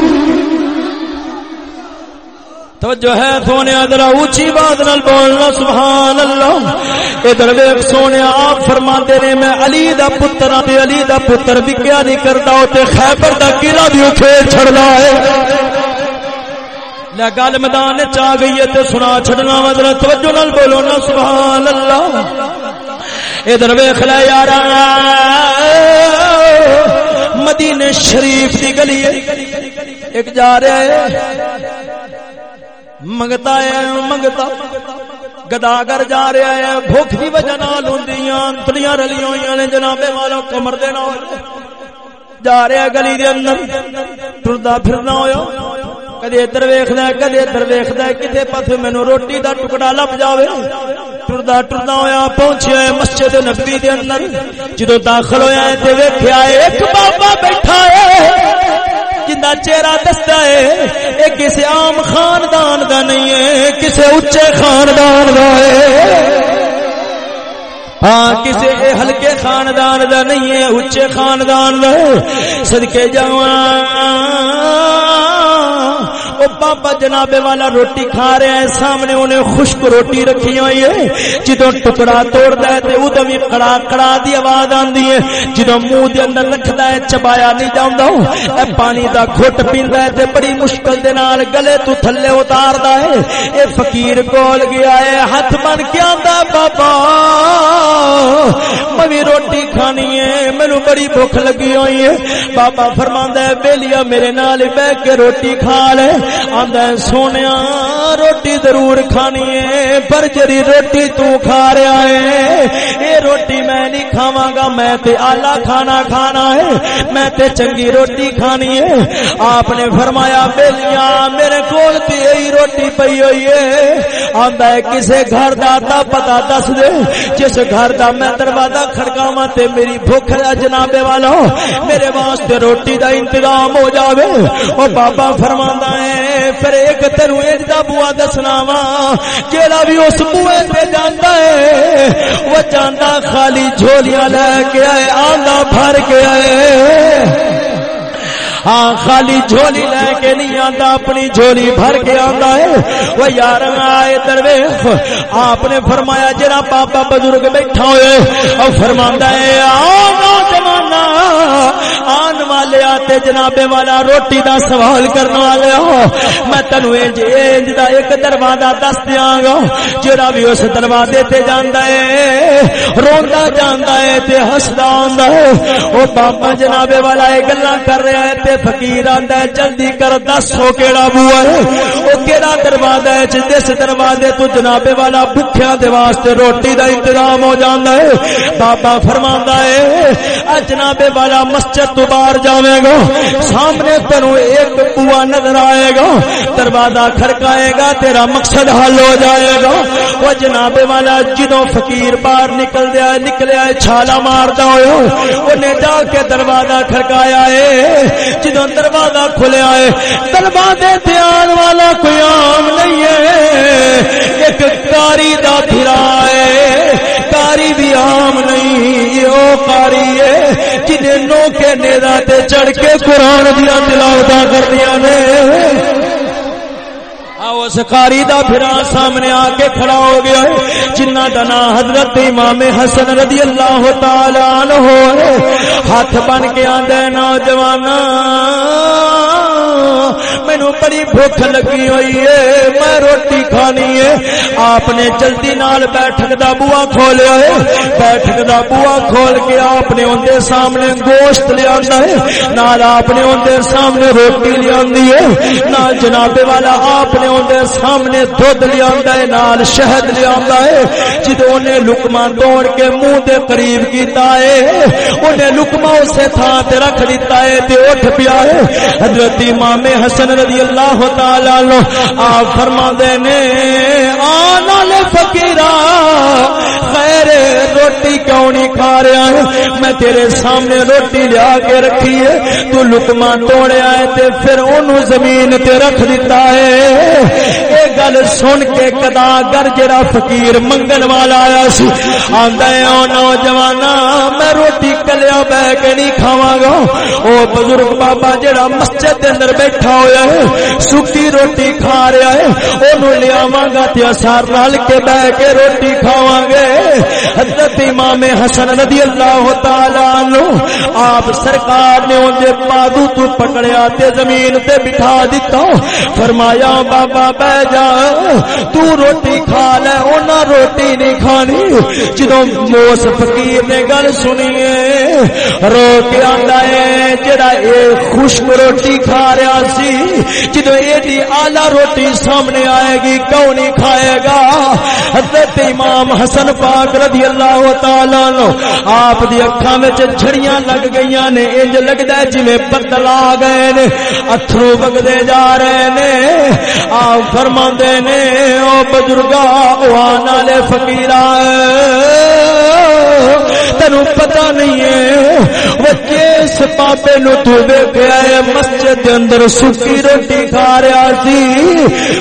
توجہ ہے سونے، ذرا اونچی بات نال بولنا، سبحان اللہ۔ ادھر ویکھ، سونے آپ فرماندے نے، میں علی دا پتر تے علی دا پتر بھی نہیں کردا، او تے خیبر دا قلعہ بھی اٹھے چھڑدا ہے۔ لے گل میدان وچ گئی ہے تے سنا چھڑنا ذرا توجہ نال بولو نا، سبحان اللہ۔ ادھر ویکھ، لے یارا۔ مدینے شریف دی گلی ایک جا رہا ہے۔ منگتا ہے، منگتا۔ گداگر جا رہا ہے بھوک کی وجہ نال ہوندیاں انتڑیاں رلی ہوئی نے جنابے والوں کمر دے نال جا رہا گلی دے اندر ٹردا پھرنا ہویا کدی ادھر ویکھدا ہے کدی ادھر ویکھدا ہے کتے پاسے مینوں روٹی دا ٹکڑا لب جاوے ٹردا ٹردا ہویا پہنچیا ہے مسجد نبوی دے اندر جدوں داخل ہویا ہے تے ویکھیا ہے ایک بابا بیٹھا ہے جنہ چہرہ دستا ہے یہ کسی عام خاندان کا نہیں ہے کسی اچے خاندان کا ہے۔ ہاں کسی ہلکے خاندان کا نہیں ہے اچے خاندان کا سدکے جوان بابا جناب والا روٹی کھا رہا ہے سامنے انہیں خشک روٹی رکھی ہوئی ہے۔ جدو ٹکڑا توڑتا ہے تو ادو بھی کڑا کڑا دی آواز آندی ہے۔ جدو منہ دے اندر رکھدا ہے، چبایا نہیں جاؤندا۔ اے پانی دا گھٹ پیندا ہے تے بڑی مشکل دے نال گلے تو تھلے اتاردا ہے۔ اے فقیر کول گیا ہے، ہاتھ بن کے آندا بابا، میں روٹی کھانی ہے، مینوں بڑی بھوک لگی ہوئی ہے۔ بابا فرماندا ہے بیلیا میرے نال بیٹھ کے روٹی کھا لے۔ آندا سونے روٹی ضرور کھانی ہے پر جری روٹی تو کھا رہا ہے۔ روٹی میں نہیں کھاواں گا، میں تے آلہ کھانا کھانا ہے، میں تے چنگی روٹی کھانی ہے۔ آپ نے فرمایا، بیلیاں، میرے کول تے یہی روٹی پئی ہوئی ہے۔ آندا ہے، کسے گھر دا تا پتہ دس دے۔ جس گھر دا میں دروازہ کھڑکاواں تے میری بھوک ہے جناب والا، میرے واسطے روٹی دا انتظام ہو جاوے۔ او بابا فرماندا ہے، پھر ایک تینو اج دا بوا دسنا وا جیڑا بھی اس بوئے تے جاندا ہے۔ وہ جاندا خالی جھولیاں لے کے آئے آندہ بھر کے آئے۔ ہاں خالی جھولی لے کے نہیں آتا اپنی جھولی بھر کے آتا ہے۔ وہ یار آئے درویش، آپ نے فرمایا جرا پاپا بزرگ بیٹھا ہوئے اور فرما ہے، آؤ نوجوان آن والے تے جنابے والا، روٹی دا سوال کرنے والے ہو۔ میں تینو انج انج دا ایک دروازہ دس دیاں گا، جڑا بھی اس دروازے تے جاندا ہے، روندا جاندا ہے تے ہسدا ہوندا ہے۔ او بابا جنابے والا، اے گلاں کر رہا ہے تے فقیر آندا ہے، جلدی کر، دس ہو کیڑا بوا ہے۔ او کیڑا دروازہ ہے، جس دروازے تو جنابے والا بھکھیاں دے واسطے روٹی دا انتظام ہو جاندا ہے۔ بابا فرماندا ہے جناب والا مسجد تو باہر جاوے گا، سامنے تینو ایک بوا نظر آئے گا۔ دروازہ کھڑکائے گا، تیرا مقصد حل ہو جائے گا۔ وہ جناب والا جدو فقیر باہر نکل دیا نکلیا چھالا مارتا ہو انہیں جا کے دروازہ کھڑکایا ہے۔ جدو دروازہ کھلیا ہے، دروازے دھیان والا کوئی عام نہیں ہے۔ ایک کاری دا پھرا ہے کاری بھی عام نہیں او کاری ہے جنہیں نو کے نیرا تے چڑھ کے قرآن دیا تلاوتا کر دیا نے۔ اس کاری دا پھرا سامنے آ کے کھڑا ہو گیا ہے، جنہ دا نا حضرت امام حسن رضی اللہ تعالی عنہ ہاتھ بن کے آندے نوجواناں مینو بڑی بھوک لگی ہوئی ہے۔ میں روٹی کھانی ہے۔ آپ نے جلدی نال بیٹھک دا بوا کھولیا ہے۔ بیٹھک دا بوا کھول کے آپ نے اندر سامنے گوشت لیا ہے۔ نال آپ نے اندر سامنے روٹی لیا ہے۔ نال جناب والا آپ نے اندر سامنے دودھ لیا ہے۔ نال شہد لیا ہے۔ جدو نے لکما توڑ کے منہ دے قریب کیتا ہے، انہیں لکما اسے تھان تے رکھ دیتا ہے تے اٹھ پیا ہے۔ حضرت امام حسن رضی رضی اللہ تعالی عنہ آپ فرما دے نے آنا لے فقیرہ خیر روٹی کیوں نہیں کھا رہا ہے؟ میں تیرے سامنے روٹی لیا کے رکھی ہے۔ تو لکما توڑیا ہے تے پھر انہوں زمین تے رکھ دیتا ہے۔ اے گل سن کے کدا گر جڑا فقیر منگن والا آیا سی۔ آندا ہے، او نوجوانا میں روٹی کلیا بہ کے نہیں کھاواں گا۔ او بزرگ بابا جڑا مسجد دے اندر بیٹھا ہویا ہے، سکی روٹی کھا رہا ہے۔ اونوں لیاواں گا تے اسار رل کے بہ کے روٹی کھاواں گے۔ حضرت حضرت امام حسن رضی اللہ تعالی عنہ، آپ سرکار نے اون دے پادو تو پکڑیا تے زمین تے بٹھا دتا۔ فرمایا، بابا، بہ جا، تو روٹی کھا لے اونا روٹی نہیں کھانی۔ جدوں موس فقیر نے گل سنی ہے، رو کے آندا ہے، جڑا اے خشک روٹی کھا رہا سی جدو ایڈی آلہ روٹی سامنے آئے گی، کیوں نہیں کھائے گا؟ حضرت امام حسن پاک رضی اللہ تعالی عنہ آپ دی اکھاں وچ جھڑیاں لگ گئیاں نے، انج لگدا ہے جویں بدل آ گئے نے، اتھرو وگدے جا رہے نے۔ آپ فرماندے نے، او بزرگا او آن والے تینو پتا نہیں ہے، وہ کس پاپے نو تو ویکھیا ہے، مسجد دے اندر سکی روٹی کھا رہا سی،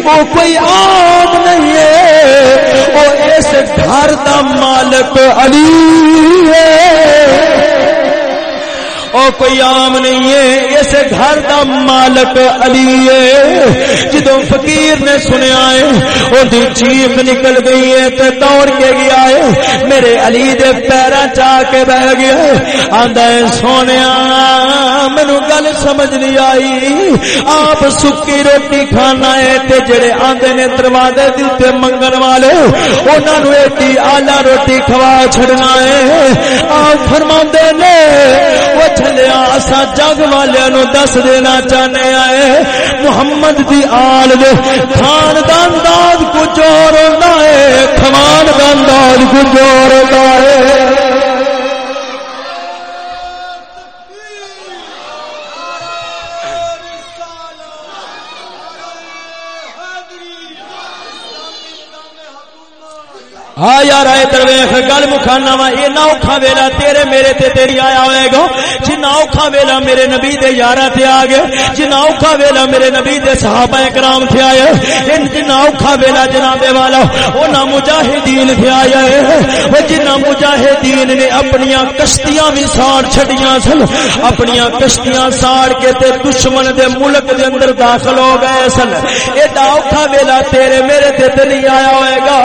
وہ کوئی عام نہیں ہے، وہ اس گھر دا مالک علی ہے۔ او کوئی عام نہیں ہے اس گھر دا مالک علی ہے۔ جدو فقیر نے سنیا ہے، او دی چیخ نکل گئی ہے تے دوڑ کے گیا ہے۔ میرے علی دے پیراں چا کے بیٹھ گیا ہے۔ آندا ہے، سونیا، مینوں گل سمجھ نہیں آئی۔ آپ سکی روٹی کھانا ہے تے جڑے آندے نے دروازے دے تے منگن والے، انہاں نو ایڈی اعلی روٹی کھوا چھڑنا ہے۔ آپ فرماندے نے، وہ لیا اسا جگ والے نو دس دینا چاہنے آئے محمد دی آل دے خاندان داد کو جوڑ ہے خاندان داد کو جوڑ ہے ہاں یار آئے درویخ گل مکھانا وا یہ اوکھا ویلا تیرے میرے تے تیری آیا ہوئے گا۔ جی جنا اوکھا ویلا میرے نبی دے یارہ تے آ گئے۔ جی جنا اوکھا ویلا میرے نبی دے صحابہ کرام تھے آئے۔ ان جنا جی اوکھا ویلا جناب والا اونا مجاہدین تھے آئے وہ جنا مجاہدین نے اپنی کشتیاں بھی ساڑ چھڑیاں سن۔ اپنی کشتیاں ساڑ کے تے دشمن دے ملک دے اندر داخل ہو گئے سن۔ ایڈا اوکھا ویلا تیرے میرے تے تے نہیں آیا ہوئے گا۔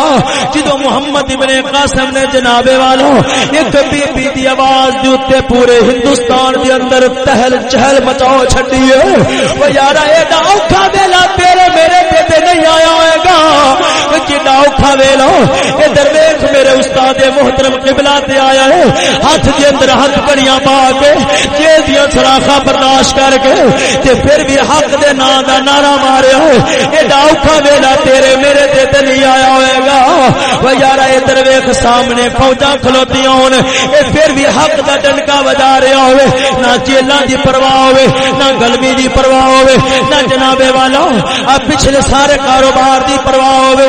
جدو محمد محمد ابن قاسم نے جناب والو ایک بی بی دی آواز دے اوتے پورے ہندوستان دے اندر تہل چہل مچاؤ چھڈی ہے۔ او یارا، ایڈا اوکھا ویلا تیرے میرے تے نہیں آیا ہوئے گا۔ کڈا اوکھا ویلا ادھر ویکھ میرے استاد محترم قبلہ تے آیا ہے۔ ہاتھ دے اندر ہاتھ بڑیاں پا کے جے دیاں سراخاں برداشت کر کے، تے پھر بھی حق دے نام دا نعرہ ماریا اے ایڈا اوکھا ویلا تیرے میرے تے تے نہیں آیا ہوئے گا۔ وہ ادھر ویکھ، سامنے فوجاں کھلوتیاں ہون۔ اے پھر بھی حق دا ڈنکا بجا رہا ہوئے۔ نہ جیلاں دی پرواہ ہوئے، نہ گلمی دی پرواہ ہوئے، نہ جناب والا۔ پچھلے سارے کاروبار دی پرواہ ہوئے۔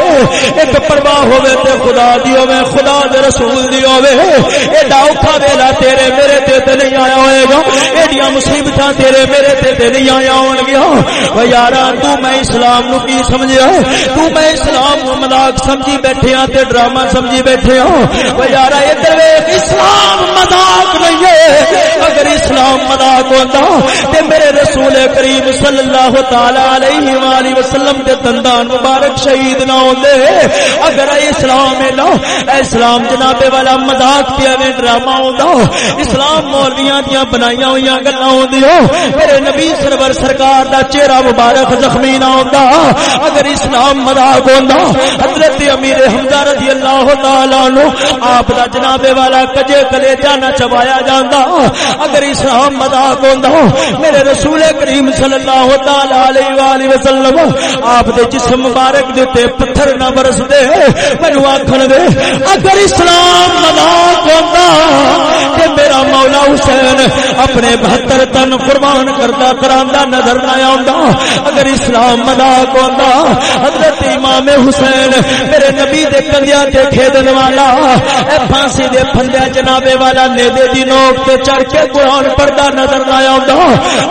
ایک پرواہ ہوئے تے خدا دی ہوئے، خدا دے رسول دی ہوئے۔ ایڈا اوکھا ویلا تیرے میرے تے تے نہیں آیا ہوئے گا۔ ایڈیاں مصیبتاں تیرے میرے تے تے نہیں آیا ہون گیا۔ او یارا، تو میں اسلام نو کی سمجھیا تو میں اسلام نو مذاق سمجھی بیٹھے ہاں تے ڈرا ڈرامہ سمجھی بیٹھے ہاں او یارا ادھر اسلام مذاق نہیں ہے۔ اگر اسلام مذاق ہوندا تے میرے رسول کریم صلی اللہ تعالی علیہ والہ وسلم دے دندان مبارک شہید نہ ہوندے اگر اسلام ہے اسلام جناب والا مذاق پیا میں ڈرامہ ہوندا اسلام مولویاں دیاں بنائیاں ہویاں گلاں ہوندیاں میرے نبی سرور سرکار دا چہرہ مبارک زخمی نہ ہوندا اگر اسلام مذاق ہوندا حضرت امیر حمزہ رضی اللہ اللہ تعالی عنہ آپ دا جناب والا کجے کلے جانا چبایا جاندا اگر اسلام مذاق ہوندا میرے رسول کریم صلی اللہ تعالی علیہ والہ وسلم، آپ دے جسم مبارک دے تے پتھر نہ برس دے۔ مینوں آکھن دے، اگر اسلام مذاق ہوندا تے میرا مولا حسین اپنے 72 تن قربان کردا کراندا نظر نہ آوندا اگر اسلام مذاق ہوندا حضرت امام حسین میرے نبی دے کندیاں تے کھیدن والا، اے پھانسی دے پھندے جنابے والا، نیدے دی نوک تے چڑھ کے قرآن پڑھدا نظر نہ آوندا۔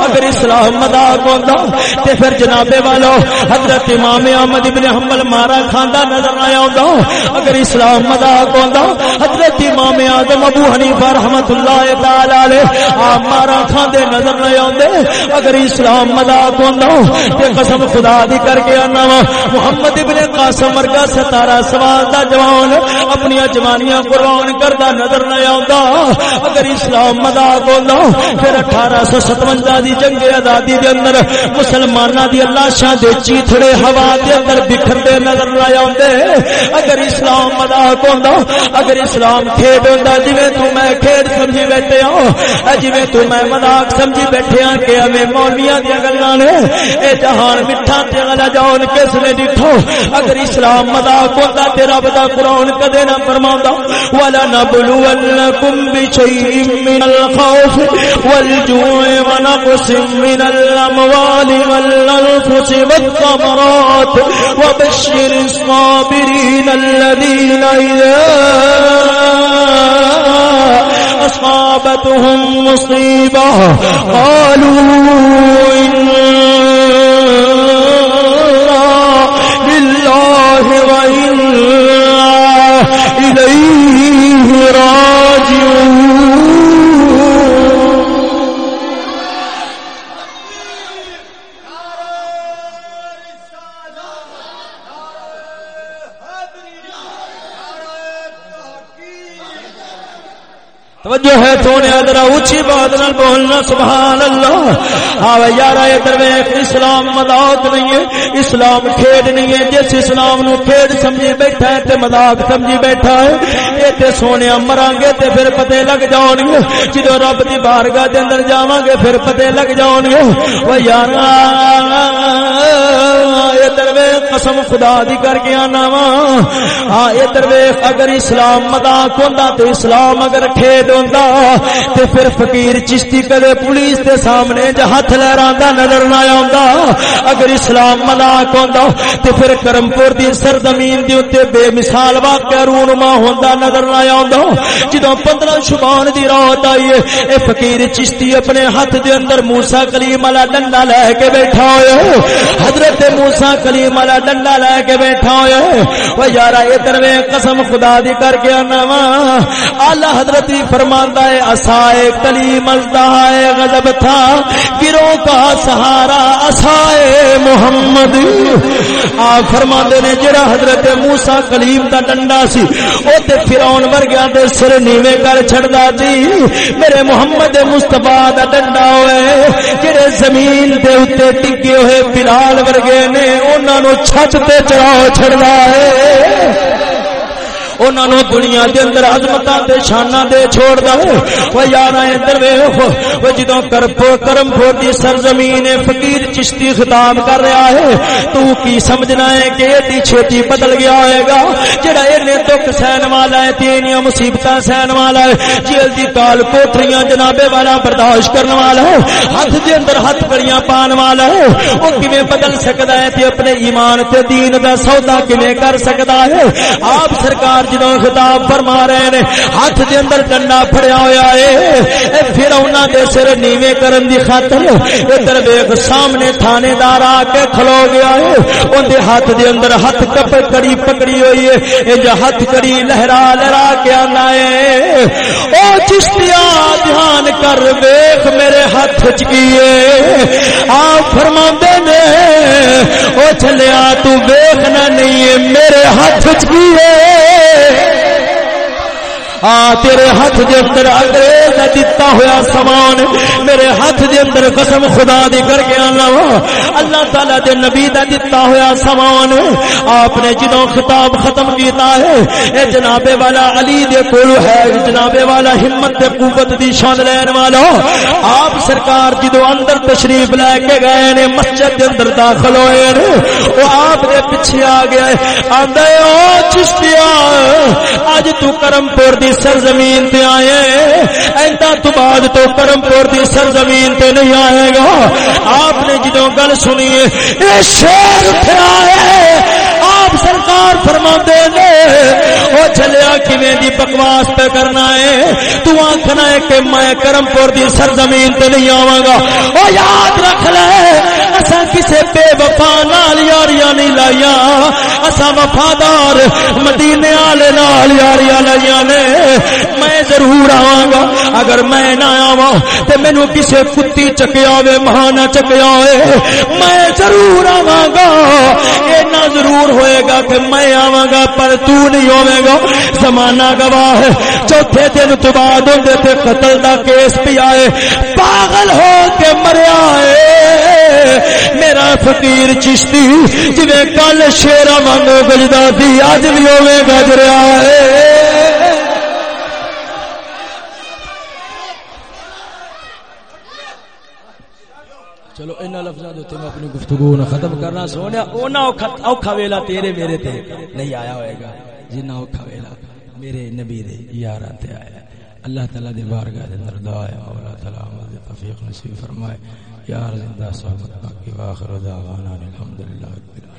اگر اسلام مذاق ہوندا، تے پھر جنابے والو، حضرت امام احمد ابن حنبل مارا کھاندا نظر نہ آوندا۔ اگر اسلام مذاق ہوندا، حضرت امام اعظم ابو حنیفہ رحمتہ اللہ تعالی علیہ آپ مارا کھاندے نظر نہ آوندے۔ اگر اسلام مذاق ہوندا، تے قسم خدا دی کر کے انا محمد ابن قاسم ورگا ستارہ سوال دا جواب جوان اپنی جوانیاں قربان کردا نظر نہ آوندا۔ اگر اسلام مذاق ہوندا پھر 1857 دی جنگ آزادی دے اندر مسلماناں دی اللہ شاہ دے چیتھڑے ہوا دے اندر بکھردے نظر نہ آوندے۔ اگر اسلام مذاق ہوندا، اگر اسلام کھیڈ ہوندا، جویں تو میں کھیڈ سمجھی بیٹھے ہاں جویں تو میں مذاق سمجھی بیٹھے ہاں کہ ہمیں مولویاں دی گلاں نے، اے جہان میٹھا تے غلا جان کس نے ڈٹھو؟ اگر اسلام مذاق ہوندا، تے رب دا قرآن کدے نہ فرماوندا ولا نبلونکم بشیء من الخوف والجوع ونقص من الاموال والانفس والثمرات وبشر الصابرين الذين اذا اصابتهم مصيبه قالوا لله توجہ ہے۔ سونے ادرا اونچی بات نال بولنا سبحان اللہ ہاں یارا، ادھر ویکھ، اسلام مذاق نہیں ہے، اسلام کھیڈ نہیں ہے۔ جس اسلام نو کھیڈ سمجھی بیٹھا ہے، تے مذاق سمجھی بیٹھا ہے۔ اے تے سونے مران گے تے پھر پتے لگ جان گے جدو رب دی بارگاہ دے اندر جاواں گے پھر پتے لگ جان گے او یارا، ادھر ویکھ، قسم خدا دی کر کے آنا وا۔ ہاں ادھر ویکھ، اگر اسلام مذاق ہوندا، تے اسلام اگر کھیڈ ہوندا تے پھر فقیر چشتی کدے پولیس دے سامنے ج ہاتھ لہراندا نظر نہ آوندا۔ اگر اسلام مذاق ہوندا تے پھر کرم پور دی سرزمین دے اوتے بے مثال واقعہ رونما ہوندا نظر نہ آوندا۔ جدوں 15 شبان دی رات آئی اے فقیر چشتی اپنے ہاتھ دے اندر موسی کلیم والا ڈنڈا لے کے بیٹھا ہویا حضرت موسی کلیم والا ڈنڈا لے کے بیٹھا ہوئے وہ یار ادھر قسم خدا دی کر کے آنا وا۔ آلہ حضرت فرماندا ہے اسائے کلیم الدائے غضب تھا، گروہ کا سہارا اسائے محمد۔ آپ فرماندے نے، جڑا حضرت موسی کلیم دا ڈنڈا سی، او تے فرعون ورگیا دے سر نیویں کر چھڑدا سی۔ میرے محمد مصطفی دا ڈنڈا ہوئے، جڑے زمین دے اوتے ٹکے ہوئے بلال ورگے نے، انہاں نو چھت تے چڑھاؤ چھڑدا ہے۔ انہاں نو دنیا دے اندر عظمتاں تے شاناں دے چھوڑ دا ہے او یار ادھر ویکھ او جدوں کرم کرم پور دی سرزمین فقیر چشتی خطاب کر رہا ہے، تو کی سمجھنا ہے کہ ایڈی چھوٹی بدل گیا ہوئے گا، جڑا اینے دکھ سہن والا ہے، تینیاں مصیبتاں سہن والا ہے۔ جیل دی کال کوٹریاں جنابے والا برداشت کرنے والا ہے، ہاتھ دے اندر ہاتھ کڑیاں پان والا ہے۔ او کیویں بدل سکدا ہے تے اپنے ایمان تے دین دا سودا کیویں کر سکدا ہے؟ آپ سرکار جدو خطاب فرما رہے نے، ہاتھ دے اندر ڈنڈا پھڑیا ہویا ہے۔ پھر انہاں دے سر نیویں کرن دی خاطر ادھر ویکھ سامنے تھانے دار آ کے کھلو گیا ہے۔ اون دے ہاتھ دے اندر ہاتھ کپ کڑی پکڑی ہوئی ہے۔ انج ہاتھ کڑی لہرا لہرا کے آنا ہے۔ او چشتیا دھیان کر ویکھ میرے ہاتھ وچ کیے آپ فرماندے نے، او چلیا تو ویکھنا نہیں ہے، میرے ہاتھ وچ کیے آ، تیرے ہاتھ دے اندر انگریز نے دتا ہوا سامان، میرے ہاتھ دے اندر قسم خدا دی کر کے آنا اللہ تعالی دے نبی دا دتا ہوا سامان، آپ نے جدوں خطاب ختم کیتا ہے، اے جناب والا علی دے کول ہے، جناب والا ہمت تے قوت دی شان لین والا۔ آپ سرکار جدوں اندر تشریف لے کے گئے نے، مسجد دے اندر داخل ہوئے نے او آپ دے پیچھے آ گیا آندا او چشتیا اج تو کرم پور دی دی سرزمین تے آئے۔ ایتا تو بعد تو کرم پور دی سرزمین تے نہیں آئے گا۔ آپ نے جدوں گل سنی اے شیر اٹھا ہے آپ سرکار فرما دے دے وہ چلیا کیویں دی بکواس پہ کرنا ہے؟ تو آکھنا ہے کہ میں کرم پور دی سرزمین تے نہیں آواں گا۔ او یاد رکھ لے اسا کسے بے وفا نال یاریاں نہیں لائیاں۔ اسا وفادار مدینے والے نال یاریاں لائیاں نے۔ میں ضرور آواں گا۔ اگر میں نہ آواں تے مینوں کسے کتی چکیا ہوے ماں چکیا ہوئے میں ضرور آواں گا۔ اینا ضرور ہوئے گا کہ میں آواں گا، پر تو نہیں ہوے گا۔ زمانہ گواہ ہے۔ چوتھے دن تو بعد ہوندے تے قتل دا کیس پی آئے۔ پاگل ہو کے مریا ہے۔ میرا فقیر چشتی جویں کل شیرا وانگو گجدا سی اج بھی ہوے گجریا ہے۔ چلو ان لفظوں کے میں اپنی گفتگو نہ ختم کرنا سونے اونا اوکھا ویلا تیرے میرے تے نہیں آیا ہوئے گا۔ جنہ اوکھا ویلا، میرے نبی دے یاراں تے آیا۔ اللہ تعالی دی بارگاہ دے اندر دعا ہے، مولا تعالی ہمیں توفیق نصیب فرمائے۔ یار زندہ صحبت باقی واخر دعوانا الحمدللہ رب العالمین۔